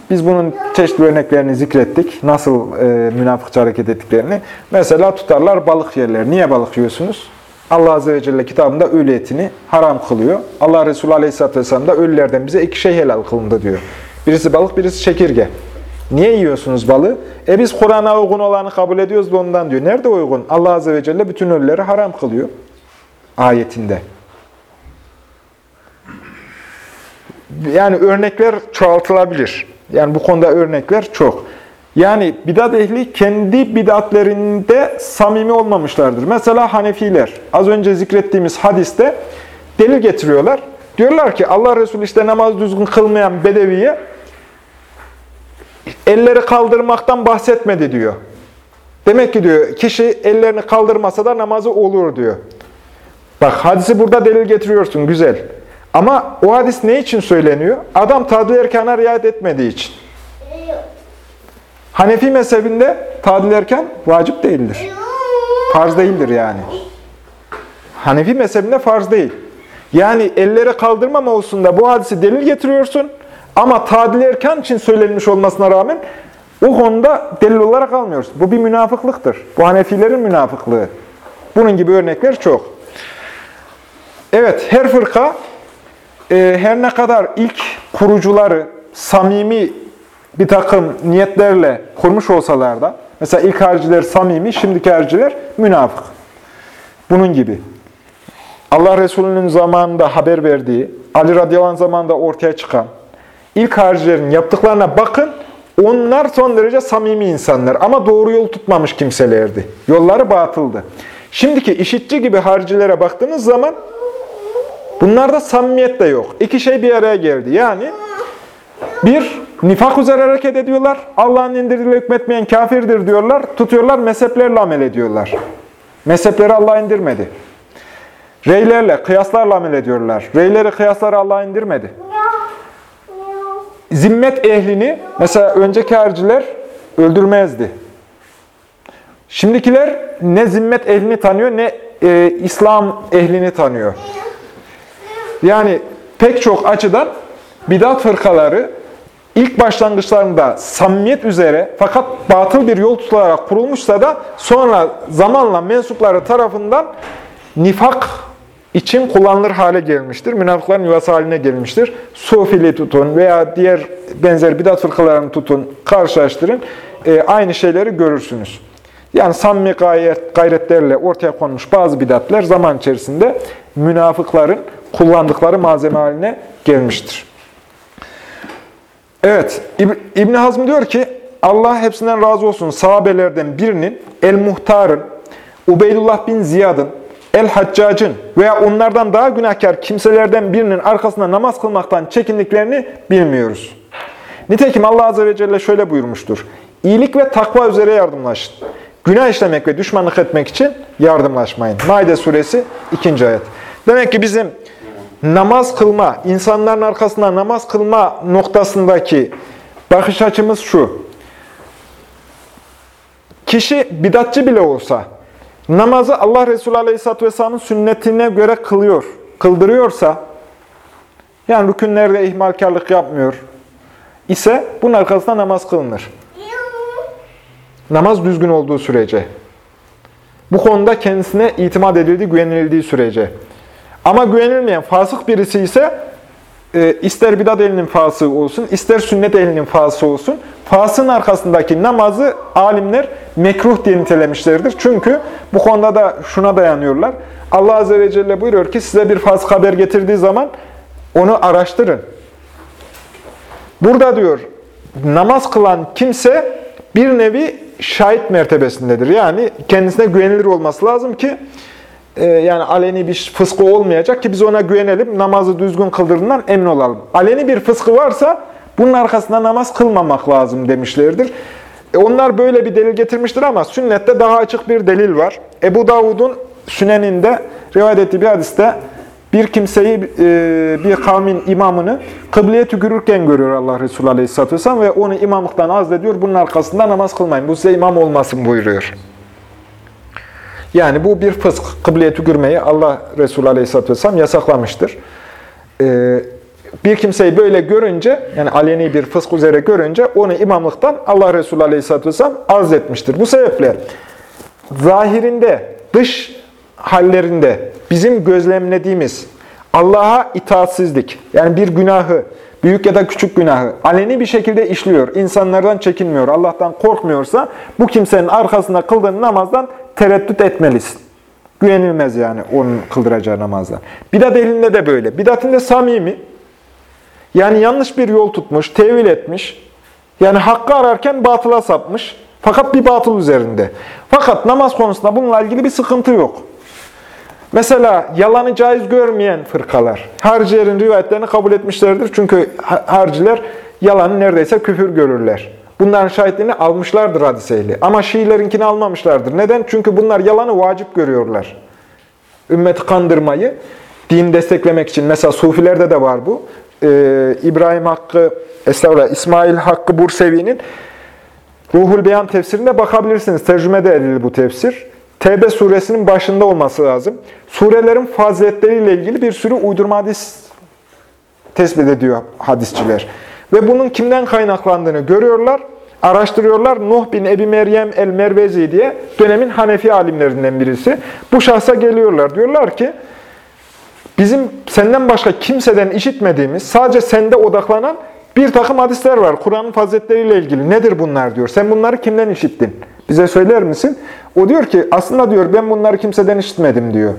Biz bunun çeşitli örneklerini zikrettik. Nasıl e, münafıkça hareket ettiklerini. Mesela tutarlar balık yerler. Niye balık yiyorsunuz? Allah Azze ve Celle kitabında ölü etini haram kılıyor. Allah Resulü Aleyhisselatü Vesselam da ölülerden bize iki şey helal kılındı diyor. Birisi balık, birisi çekirge. Niye yiyorsunuz balığı? E biz Kur'an'a uygun olanı kabul ediyoruz da ondan diyor. Nerede uygun? Allah Azze ve Celle bütün ölüleri haram kılıyor. Ayetinde. Yani örnekler çoğaltılabilir. Yani bu konuda örnekler çok. Yani bidat ehli kendi bidatlerinde samimi olmamışlardır. Mesela Hanefiler, az önce zikrettiğimiz hadiste delil getiriyorlar. Diyorlar ki Allah Resulü işte namaz düzgün kılmayan bedeviye elleri kaldırmaktan bahsetmedi diyor. Demek ki diyor kişi ellerini kaldırmasa da namazı olur diyor. Bak hadisi burada delil getiriyorsun güzel. Ama o hadis ne için söyleniyor? Adam tadil erkana riayet etmediği için. Hanefi mezhebinde tadil erken vacip değildir. Farz değildir yani. Hanefi mezhebinde farz değil. Yani elleri kaldırmama hususunda bu hadisi delil getiriyorsun. Ama tadil erken için söylenmiş olmasına rağmen o konuda delil olarak almıyorsun. Bu bir münafıklıktır. Bu Hanefilerin münafıklığı. Bunun gibi örnekler çok. Evet, her fırka e, her ne kadar ilk kurucuları samimi bir takım niyetlerle kurmuş olsalar da, mesela ilk hariciler samimi, şimdiki hariciler münafık. Bunun gibi. Allah Resulü'nün zamanında haber verdiği, Ali radıyallahu anh zamanında ortaya çıkan, ilk haricilerin yaptıklarına bakın, onlar son derece samimi insanlar ama doğru yol tutmamış kimselerdi. Yolları batıldı. Şimdiki işitçi gibi haricilere baktığınız zaman bunlarda samimiyet de yok. İki şey bir araya geldi. Yani bir, nifak üzere hareket ediyorlar. Allah'ın indirdiğiyle hükmetmeyen kafirdir diyorlar. Tutuyorlar, mezheplerle amel ediyorlar. Mezhepleri Allah indirmedi. Reylerle, kıyaslarla amel ediyorlar. Reyleri, kıyasları Allah indirmedi. Zimmet ehlini, mesela önceki harciler öldürmezdi. Şimdikiler ne zimmet ehlini tanıyor ne e, İslam ehlini tanıyor. Yani pek çok açıdan bidat fırkaları ilk başlangıçlarında samimiyet üzere fakat batıl bir yol tutularak kurulmuşsa da sonra zamanla mensupları tarafından nifak için kullanılır hale gelmiştir. Münafıkların yuvası haline gelmiştir. Sufili tutun veya diğer benzer bidat fırkalarını tutun, karşılaştırın. E, aynı şeyleri görürsünüz. Yani samimi gayret, gayretlerle ortaya konmuş bazı bidatler zaman içerisinde münafıkların kullandıkları malzeme haline gelmiştir. Evet, İbn Hazm diyor ki, Allah hepsinden razı olsun sahabelerden birinin, El-Muhtar'ın, Ubeydullah bin Ziyad'ın, El-Haccac'ın veya onlardan daha günahkar kimselerden birinin arkasında namaz kılmaktan çekindiklerini bilmiyoruz. Nitekim Allah Azze ve Celle şöyle buyurmuştur. İyilik ve takva üzere yardımlaşın. Günah işlemek ve düşmanlık etmek için yardımlaşmayın. Maide suresi 2. ayet. Demek ki bizim namaz kılma, insanların arkasında namaz kılma noktasındaki bakış açımız şu. Kişi bidatçı bile olsa, namazı Allah Resulü Aleyhisselatü Vesselam'ın sünnetine göre kılıyor, kıldırıyorsa, yani rükünlerde ihmalkarlık yapmıyor ise bunun arkasında namaz kılınır. Namaz düzgün olduğu sürece. Bu konuda kendisine itimat edildiği, güvenildiği sürece. Ama güvenilmeyen fasık birisi ise e, ister bidat elinin fasığı olsun, ister sünnet elinin fasığı olsun, fasığın arkasındaki namazı alimler mekruh diye nitelemişlerdir. Çünkü bu konuda da şuna dayanıyorlar. Allah Azze ve Celle buyuruyor ki size bir fasık haber getirdiği zaman onu araştırın. Burada diyor namaz kılan kimse bir nevi şahit mertebesindedir. Yani kendisine güvenilir olması lazım ki yani aleni bir fıskı olmayacak ki biz ona güvenelim, namazı düzgün kıldırdığından emin olalım. Aleni bir fıskı varsa bunun arkasında namaz kılmamak lazım demişlerdir. E onlar böyle bir delil getirmiştir ama sünnette daha açık bir delil var. Ebu Davud'un süneninde rivayet ettiği bir hadiste bir kimseyi, e, bir kavmin imamını kıbleye tükürürken görüyor Allah Resulü Aleyhisselatü Vesselam ve onu imamlıktan azlediyor. Bunun arkasında namaz kılmayın. Bu size imam olmasın buyuruyor. Yani bu bir fısk. Kıbleye tükürmeyi Allah Resulü Aleyhisselatü Vesselam yasaklamıştır. E, bir kimseyi böyle görünce, yani aleni bir fısk üzere görünce onu imamlıktan Allah Resulü Aleyhisselatü Vesselam azletmiştir. Bu sebeple zahirinde, dış hallerinde bizim gözlemlediğimiz Allah'a itaatsizlik, yani bir günahı, büyük ya da küçük günahı aleni bir şekilde işliyor, insanlardan çekinmiyor, Allah'tan korkmuyorsa bu kimsenin arkasında kıldığın namazdan tereddüt etmelisin. Güvenilmez yani onun kıldıracağı namazdan. Bidat elinde de böyle. Bidatinde samimi, yani yanlış bir yol tutmuş, tevil etmiş, yani hakkı ararken batıla sapmış. Fakat bir batıl üzerinde. Fakat namaz konusunda bununla ilgili bir sıkıntı yok. Mesela yalanı caiz görmeyen fırkalar, harcilerin rivayetlerini kabul etmişlerdir. Çünkü harciler yalanı neredeyse küfür görürler. Bunların şahitliğini almışlardır hadis ehli. Ama Şiilerinkini almamışlardır. Neden? Çünkü bunlar yalanı vacip görüyorlar. Ümmeti kandırmayı, din desteklemek için. Mesela Sufilerde de var bu. Ee, İbrahim Hakkı, estağfurullah, İsmail Hakkı Bursevi'nin Ruhul Beyan tefsirinde bakabilirsiniz. Tercümede edildi bu tefsir. Tevbe suresinin başında olması lazım. Surelerin faziletleriyle ilgili bir sürü uydurma hadis tespit ediyor hadisçiler. Ve bunun kimden kaynaklandığını görüyorlar, araştırıyorlar. Nuh bin Ebi Meryem el-Mervezi diye dönemin Hanefi alimlerinden birisi. Bu şahsa geliyorlar. Diyorlar ki, bizim senden başka kimseden işitmediğimiz, sadece sende odaklanan bir takım hadisler var. Kur'an'ın faziletleriyle ilgili. Nedir bunlar diyor. Sen bunları kimden işittin? Bize söyler misin? O diyor ki aslında diyor ben bunları kimseden işitmedim diyor.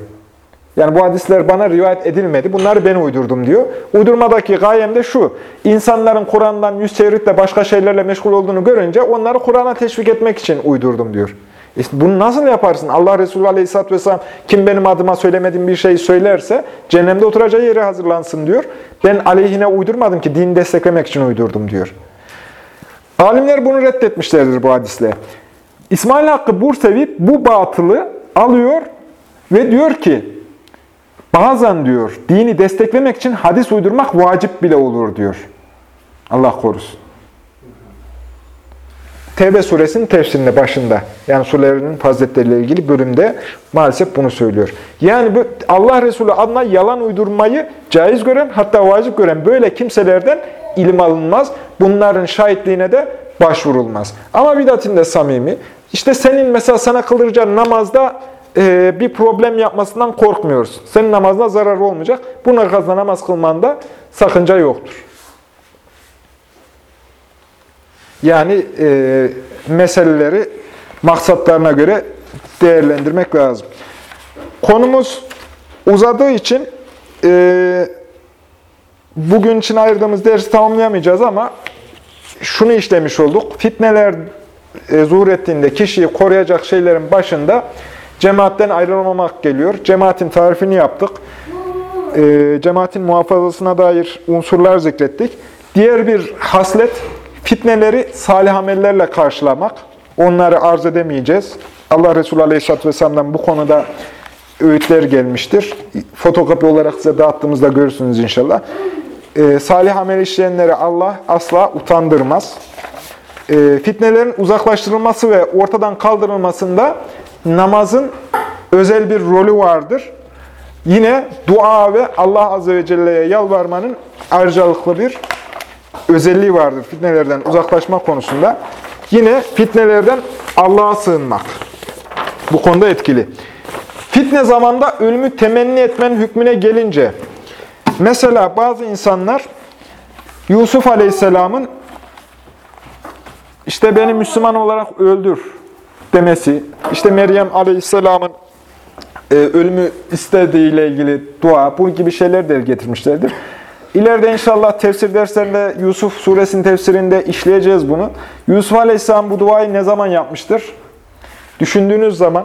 Yani bu hadisler bana rivayet edilmedi. Bunları ben uydurdum diyor. Uydurmadaki gayem de şu. İnsanların Kur'an'dan yüz çevirip de başka şeylerle meşgul olduğunu görünce onları Kur'an'a teşvik etmek için uydurdum diyor. İşte bunu nasıl yaparsın? Allah Resulü Aleyhisselatü Vesselam kim benim adıma söylemediğim bir şeyi söylerse cehennemde oturacağı yere hazırlansın diyor. Ben aleyhine uydurmadım ki dini desteklemek için uydurdum diyor. Alimler bunu reddetmişlerdir bu hadisle. İsmail Hakkı Bursevi bu batılı alıyor ve diyor ki bazen diyor dini desteklemek için hadis uydurmak vacip bile olur diyor. Allah korusun. Tevbe suresinin tefsirinde başında, yani surelerinin faziletleriyle ilgili bölümde maalesef bunu söylüyor. Yani Allah Resulü adına yalan uydurmayı caiz gören, hatta vacip gören böyle kimselerden ilim alınmaz. Bunların şahitliğine de başvurulmaz. Ama bidatinde samimi, işte senin mesela sana kıldıracağın namazda e, bir problem yapmasından korkmuyoruz. Senin namazına zarar olmayacak. Bunun arkasında namaz kılmanda sakınca yoktur. Yani e, meseleleri maksatlarına göre değerlendirmek lazım. Konumuz uzadığı için e, bugün için ayırdığımız dersi tamamlayamayacağız ama şunu işlemiş olduk. Fitneler e, zuhur ettiğinde kişiyi koruyacak şeylerin başında cemaatten ayrılmamak geliyor. Cemaatin tarifini yaptık. E, cemaatin muhafazasına dair unsurlar zikrettik. Diğer bir haslet Fitneleri salih amellerle karşılamak. Onları arz edemeyeceğiz. Allah Resulü Aleyhisselatü Vesselam'dan bu konuda öğütler gelmiştir. Fotokopi olarak size dağıttığımızda görürsünüz inşallah. Ee, salih amel işleyenleri Allah asla utandırmaz. Ee, fitnelerin uzaklaştırılması ve ortadan kaldırılmasında namazın özel bir rolü vardır. Yine dua ve Allah Azze ve Celle'ye yalvarmanın ayrıcalıklı bir özelliği vardır fitnelerden uzaklaşma konusunda. Yine fitnelerden Allah'a sığınmak. Bu konuda etkili. Fitne zamanda ölümü temenni etmenin hükmüne gelince, mesela bazı insanlar Yusuf Aleyhisselam'ın işte beni Müslüman olarak öldür demesi, işte Meryem Aleyhisselam'ın e, ölümü istediğiyle ilgili dua, bu gibi şeyler de getirmişlerdir. İleride inşallah tefsir derslerinde Yusuf suresinin tefsirinde işleyeceğiz bunu. Yusuf Aleyhisselam bu duayı ne zaman yapmıştır? Düşündüğünüz zaman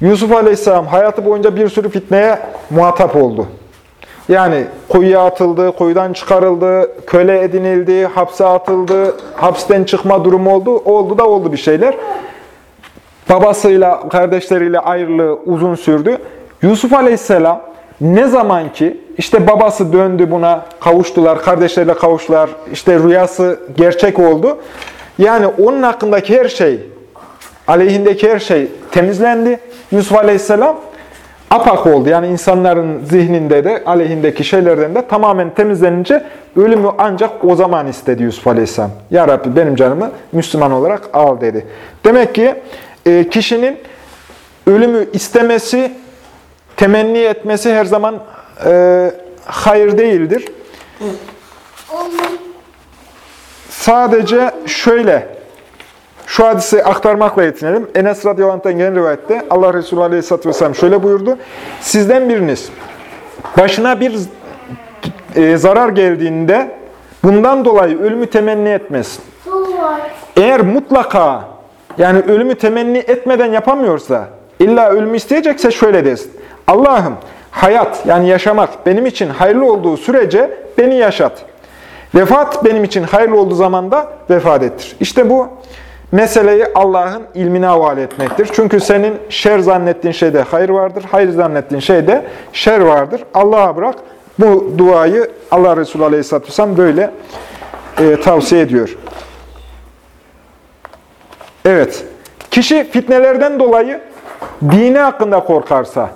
Yusuf Aleyhisselam hayatı boyunca bir sürü fitneye muhatap oldu. Yani kuyuya atıldı, kuyudan çıkarıldı, köle edinildi, hapse atıldı, hapisten çıkma durumu oldu. Oldu da oldu bir şeyler. Babasıyla, kardeşleriyle ayrılığı uzun sürdü. Yusuf Aleyhisselam ne zaman ki işte babası döndü buna, kavuştular, kardeşleriyle kavuştular, işte rüyası gerçek oldu. Yani onun hakkındaki her şey, aleyhindeki her şey temizlendi. Yusuf Aleyhisselam apak oldu. Yani insanların zihninde de aleyhindeki şeylerden de tamamen temizlenince ölümü ancak o zaman istedi Yusuf Aleyhisselam. Ya Rabbi benim canımı Müslüman olarak al dedi. Demek ki e, kişinin ölümü istemesi, temenni etmesi her zaman e, hayır değildir. Sadece şöyle, şu hadisi aktarmakla yetinelim. Enes radıyallahu anh'tan gelen rivayette Allah Resulü aleyhisselatü vesselam şöyle buyurdu. Sizden biriniz başına bir e, zarar geldiğinde bundan dolayı ölümü temenni etmesin. Eğer mutlaka yani ölümü temenni etmeden yapamıyorsa, illa ölümü isteyecekse şöyle desin. Allah'ım hayat yani yaşamak benim için hayırlı olduğu sürece beni yaşat. Vefat benim için hayırlı olduğu zaman da vefat ettir. İşte bu meseleyi Allah'ın ilmine havale etmektir. Çünkü senin şer zannettiğin şeyde hayır vardır, hayır zannettiğin şeyde şer vardır. Allah'a bırak. Bu duayı Allah Resulü Aleyhisselatü Vesselam böyle e, tavsiye ediyor. Evet, kişi fitnelerden dolayı dini hakkında korkarsa,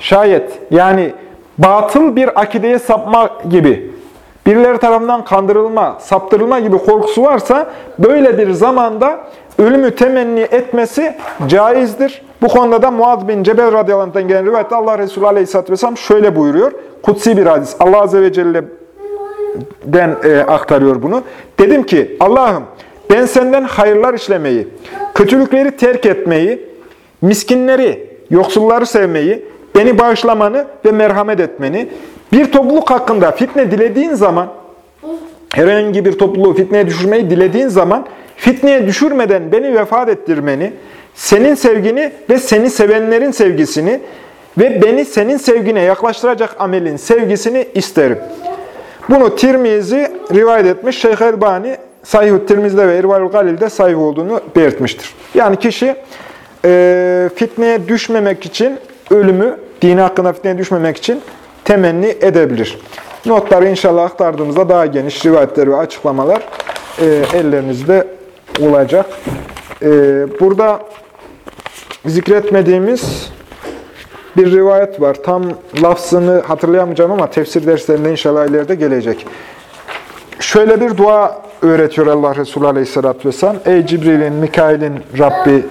şayet yani batıl bir akideye sapma gibi, birileri tarafından kandırılma, saptırılma gibi korkusu varsa, böyle bir zamanda ölümü temenni etmesi caizdir. Bu konuda da Muaz bin Cebel radıyallahu gelen rivayette Allah Resulü aleyhisselatü vesselam şöyle buyuruyor. Kutsi bir hadis. Allah azze ve celle'den e, aktarıyor bunu. Dedim ki Allah'ım ben senden hayırlar işlemeyi, kötülükleri terk etmeyi, miskinleri, yoksulları sevmeyi, beni bağışlamanı ve merhamet etmeni, bir topluluk hakkında fitne dilediğin zaman, herhangi bir topluluğu fitneye düşürmeyi dilediğin zaman, fitneye düşürmeden beni vefat ettirmeni, senin sevgini ve seni sevenlerin sevgisini ve beni senin sevgine yaklaştıracak amelin sevgisini isterim. Bunu Tirmizi rivayet etmiş. Şeyh Elbani Sahih-ü Tirmiz'de ve Erval-ül Galil'de sahih olduğunu belirtmiştir. Yani kişi e, fitneye düşmemek için ölümü, dini hakkında fitneye düşmemek için temenni edebilir. Notları inşallah aktardığımızda daha geniş rivayetler ve açıklamalar e, ellerinizde olacak. E, burada zikretmediğimiz bir rivayet var. Tam lafzını hatırlayamayacağım ama tefsir derslerinde inşallah ileride gelecek. Şöyle bir dua öğretiyor Allah Resulü Aleyhisselatü Vesselam. Ey Cibril'in, Mikail'in Rabbi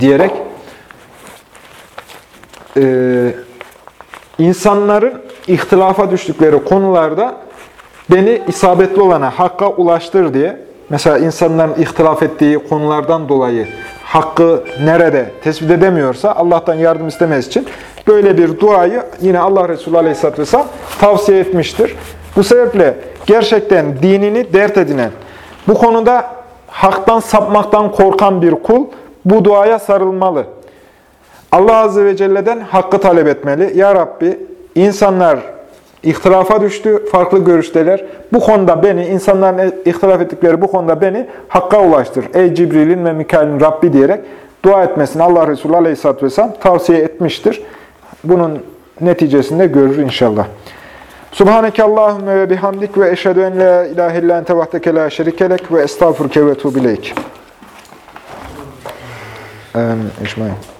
diyerek e, insanların ihtilafa düştükleri konularda beni isabetli olana, hakka ulaştır diye mesela insanların ihtilaf ettiği konulardan dolayı hakkı nerede tespit edemiyorsa Allah'tan yardım istemez için böyle bir duayı yine Allah Resulü Aleyhisselatü Vesselam tavsiye etmiştir. Bu sebeple gerçekten dinini dert edinen, bu konuda haktan sapmaktan korkan bir kul bu duaya sarılmalı. Allah Azze ve Celle'den hakkı talep etmeli. Ya Rabbi insanlar ihtilafa düştü, farklı görüşteler. Bu konuda beni, insanların ihtilaf ettikleri bu konuda beni hakka ulaştır. Ey Cibril'in ve Mikail'in Rabbi diyerek dua etmesini Allah Resulü Aleyhisselatü Vesselam tavsiye etmiştir. Bunun neticesinde görür inşallah. Subhaneke Allahümme ve bihamdik ve eşhedü en la ilahe illa ente vahdeke la şerikelek ve estağfurke ve tuğbileyk. Amin.